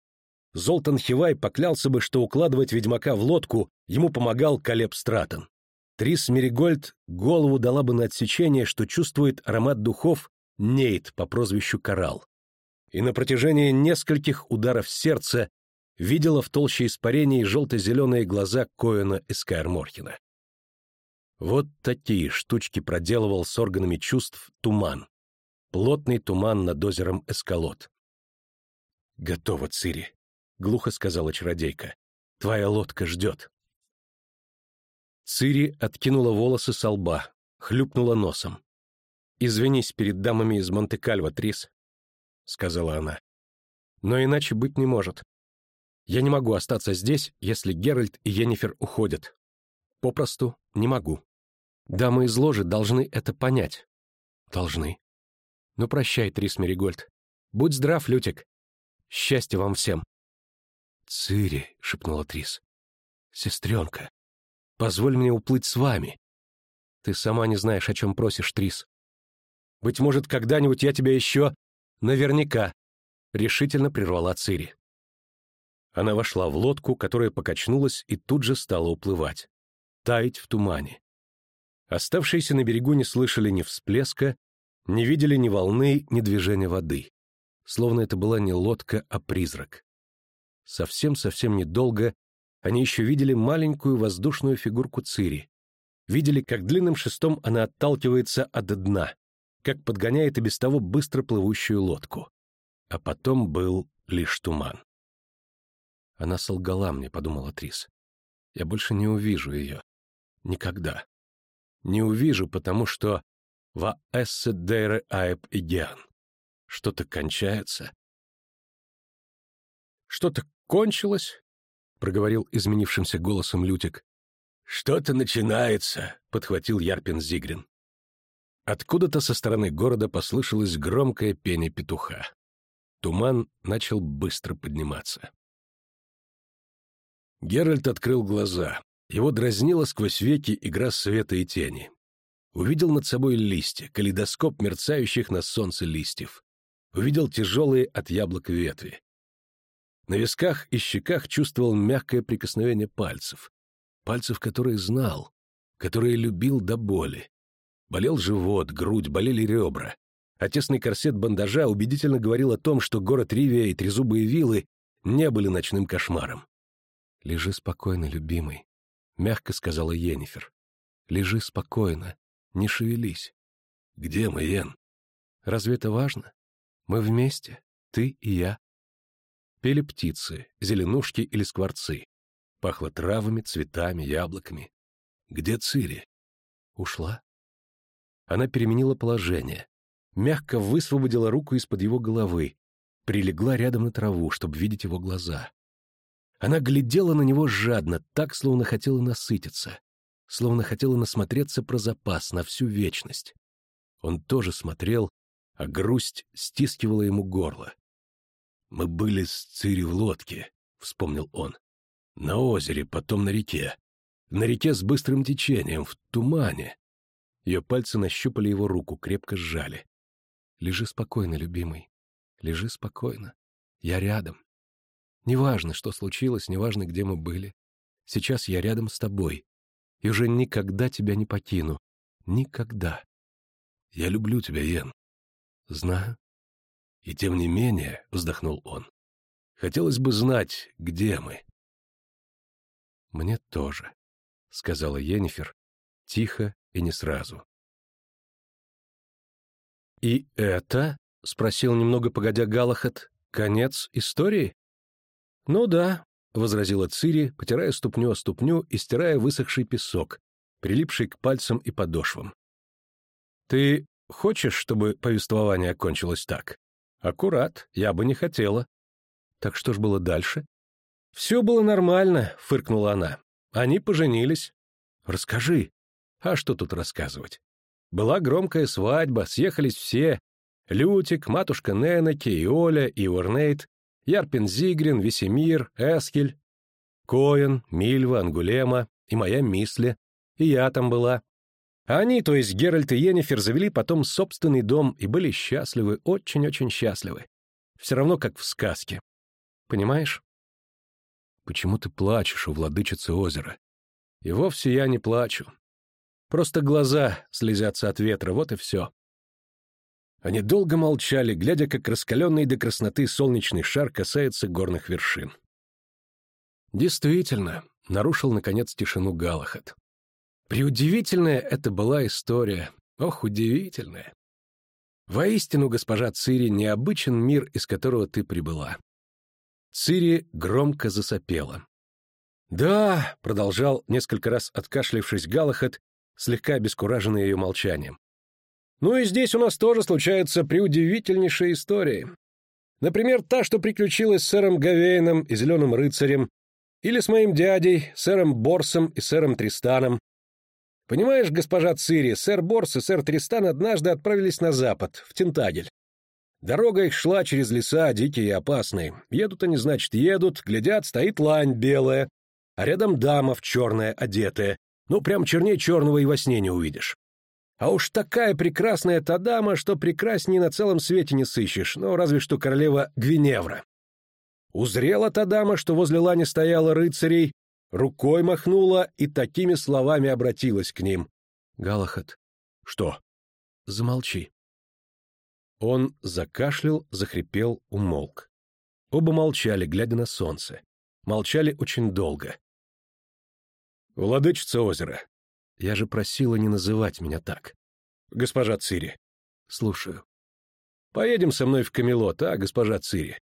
Золтан Хивай поклялся бы, что укладывать ведьмака в лодку ему помогал Калеб Стратон. Трис Меригольд голову дала бы на отсечение, что чувствует аромат духов Нейт по прозвищу Коралл и на протяжении нескольких ударов сердца видела в толще испарений желто-зеленые глаза Коэна Эскайр Морхена. Вот такие штучки проделывал с органами чувств туман. Плотный туман над озером Эскалот. «Готово, Цири», — глухо сказала чародейка. «Твоя лодка ждет». Цири откинула волосы со лба, хлюпнула носом. «Извинись перед дамами из Монте-Кальво, Трис. — сказала она. «Но иначе быть не может. Я не могу остаться здесь, если Геральт и Йеннифер уходят. Попросту не могу. Дамы из ложи должны это понять. Должны. Ну, прощай, Трис Меригольд. Будь здрав, Лютик. Счастья вам всем. «Цири», — шепнула Трис. «Сестренка, позволь мне уплыть с вами. Ты сама не знаешь, о чем просишь, Трис. Быть может, когда-нибудь я тебя еще Наверняка, решительно прервала Цири. Она вошла в лодку, которая покачнулась и тут же стала уплывать. Таять в тумане. Оставшиеся на берегу не слышали ни всплеска, не видели ни волны, ни движения воды. Словно это была не лодка, а призрак. Совсем-совсем недолго они еще видели маленькую воздушную фигурку Цири. Видели, как длинным шестом она отталкивается от дна, как подгоняет и без того быстро плывущую лодку. А потом был лишь туман. Она солгала мне, подумала Трис. Я больше не увижу ее. Никогда. Не увижу, потому что «Ва эссе дейре аэб игиан». Что-то кончается. «Что-то кончилось?» — проговорил изменившимся голосом Лютик. «Что-то начинается», — подхватил Ярпин Зигрин. Откуда-то со стороны города послышалось громкое пение петуха. Туман начал быстро подниматься. Геральт открыл глаза. Его дразнила сквозь веки игра света и тени. Увидел над собой листья, калейдоскоп мерцающих на солнце листьев. Увидел тяжелые от яблок ветви. На висках и щеках чувствовал мягкое прикосновение пальцев. Пальцев, которые знал, которые любил до боли. Болел живот, грудь, болели ребра. А тесный корсет бандажа убедительно говорил о том, что город Ривия и трезубые вилы не были ночным кошмаром. «Лежи спокойно, любимый», — мягко сказала Йеннифер. «Лежи спокойно, не шевелись». «Где мы, Йен?» «Разве это важно? Мы вместе, ты и я». Пели птицы, зеленушки или скворцы. Пахло травами, цветами, яблоками. «Где Цири?» «Ушла?» Она переменила положение, мягко высвободила руку из-под его головы, прилегла рядом на траву, чтобы видеть его глаза. Она глядела на него жадно, так, словно хотела насытиться, словно хотела насмотреться про запас на всю вечность. Он тоже смотрел, а грусть стискивала ему горло. «Мы были с Цири в лодке», — вспомнил он. «На озере, потом на реке. На реке с быстрым течением, в тумане». Ее пальцы нащупали его руку, крепко сжали. «Лежи спокойно, любимый. Лежи спокойно. Я рядом. Неважно, что случилось, неважно, где мы были. Сейчас я рядом с тобой. И уже никогда тебя не покину. Никогда. Я люблю тебя, Йен. Знаю. И тем не менее, — вздохнул он, — хотелось бы знать, где мы. Мне тоже, — сказала Йеннифер, тихо и не сразу. «И это?» — спросил немного погодя Галахат. «Конец истории?» «Ну да», — возразила Цири, потирая ступню о ступню и стирая высохший песок, прилипший к пальцам и подошвам. «Ты хочешь, чтобы повествование окончилось так?» «Аккурат, я бы не хотела». «Так что ж было дальше?» «Все было нормально», — фыркнула она. «Они поженились». «Расскажи». «А что тут рассказывать?» Была громкая свадьба, съехались все. Лютик, матушка Ненеке, и Оля, и Уорнейт, Ярпин Зигрин, Весемир, Эскель, Коэн, Мильва, Ангулема и моя Мисли, и я там была. Они, то есть Геральт и Йеннифер, завели потом собственный дом и были счастливы, очень-очень счастливы. Все равно, как в сказке. Понимаешь? Почему ты плачешь у владычицы озера? И вовсе я не плачу. Просто глаза слезятся от ветра, вот и все. Они долго молчали, глядя, как раскаленный до красноты солнечный шар касается горных вершин. Действительно, нарушил, наконец, тишину Галахат. Преудивительная это была история. Ох, удивительная. Воистину, госпожа Цири, необычен мир, из которого ты прибыла. Цири громко засопела. «Да», — продолжал, несколько раз откашлившись Галахат, слегка обескураженный ее молчанием. Ну и здесь у нас тоже случаются преудивительнейшие истории. Например, та, что приключилась с сэром Гавейном и Зеленым Рыцарем, или с моим дядей, сэром Борсом и сэром Тристаном. Понимаешь, госпожа Цири, сэр Борс и сэр Тристан однажды отправились на запад, в Тентагель. Дорога их шла через леса, дикие и опасные. Едут они, значит, едут, глядят, стоит лань белая, а рядом дама в черное одетая. Ну, прям черней черного и во сне не увидишь. А уж такая прекрасная та дама, что прекрасней на целом свете не сыщешь, ну, разве что королева Гвиневра. Узрела та дама, что возле лани стояла рыцарей, рукой махнула и такими словами обратилась к ним. Галахат. Что? Замолчи. Он закашлял, захрипел, умолк. Оба молчали, глядя на солнце. Молчали очень долго. «Владычица озера, я же просила не называть меня так. Госпожа Цири. Слушаю. Поедем со мной в Камелот, а, госпожа Цири?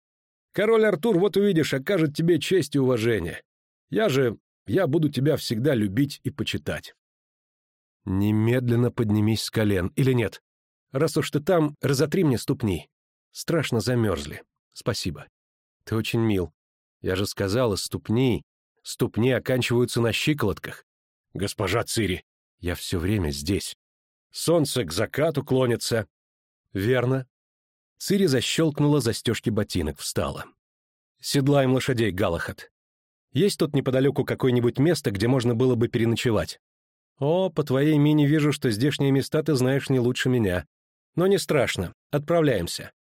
Король Артур, вот увидишь, окажет тебе честь и уважение. Я же... я буду тебя всегда любить и почитать. Немедленно поднимись с колен, или нет? Раз уж ты там, разотри мне ступни. Страшно замерзли. Спасибо. Ты очень мил. Я же сказала, ступни. Ступни оканчиваются на щиколотках. «Госпожа Цири, я все время здесь. Солнце к закату клонится». «Верно». Цири защелкнула застежки ботинок, встала. «Седлаем лошадей, Галахат. Есть тут неподалеку какое-нибудь место, где можно было бы переночевать?» «О, по твоей мине вижу, что здешние места ты знаешь не лучше меня. Но не страшно, отправляемся.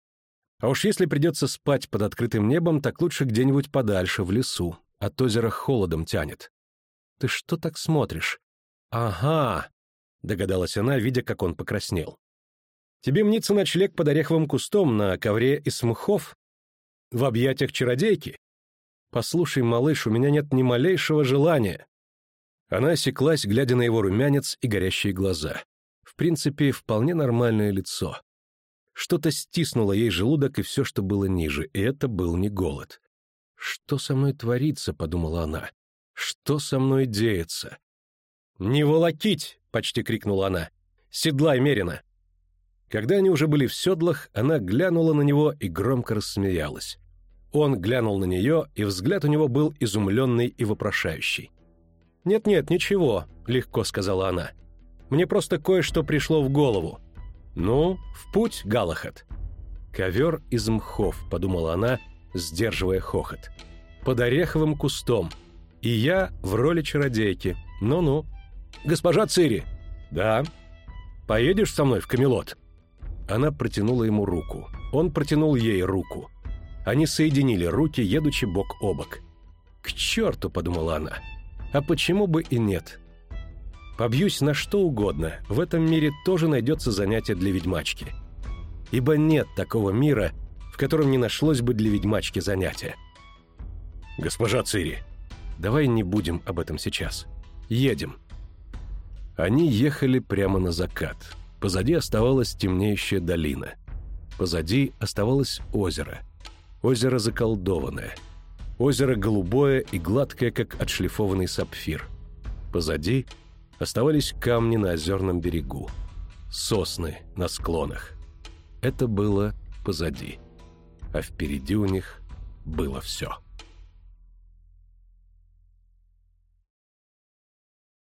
А уж если придется спать под открытым небом, так лучше где-нибудь подальше, в лесу. От озера холодом тянет. Ты что так смотришь? Ага, догадалась она, видя, как он покраснел. Тебе мнится ночлег под ореховым кустом на ковре из мхов? В объятиях чародейки? Послушай, малыш, у меня нет ни малейшего желания. Она осеклась, глядя на его румянец и горящие глаза. В принципе, вполне нормальное лицо. Что-то стиснуло ей желудок и все, что было ниже, и это был не голод. «Что со мной творится?» — подумала она. Что со мной деется? «Не волокить!» — почти крикнула она. седлай Мерина!» Когда они уже были в седлах, она глянула на него и громко рассмеялась. Он глянул на нее, и взгляд у него был изумленный и вопрошающий. «Нет-нет, ничего», — легко сказала она. «Мне просто кое-что пришло в голову». «Ну, в путь, Галахат». «Ковер из мхов», — подумала она, сдерживая хохот. «Под ореховым кустом. И я в роли чародейки. Ну-ну». «Госпожа Цири!» «Да». «Поедешь со мной в Камелот?» Она протянула ему руку. Он протянул ей руку. Они соединили руки, едучи бок о бок. «К черту!» — подумала она. «А почему бы и нет?» Побьюсь на что угодно, в этом мире тоже найдется занятие для ведьмачки. Ибо нет такого мира, в котором не нашлось бы для ведьмачки занятия. «Госпожа Цири, давай не будем об этом сейчас. Едем». Они ехали прямо на закат. Позади оставалась темнеющая долина. Позади оставалось озеро. Озеро заколдованное. Озеро голубое и гладкое, как отшлифованный сапфир. Позади оставались камни на озерном берегу. Сосны на склонах. Это было позади. А впереди у них было все.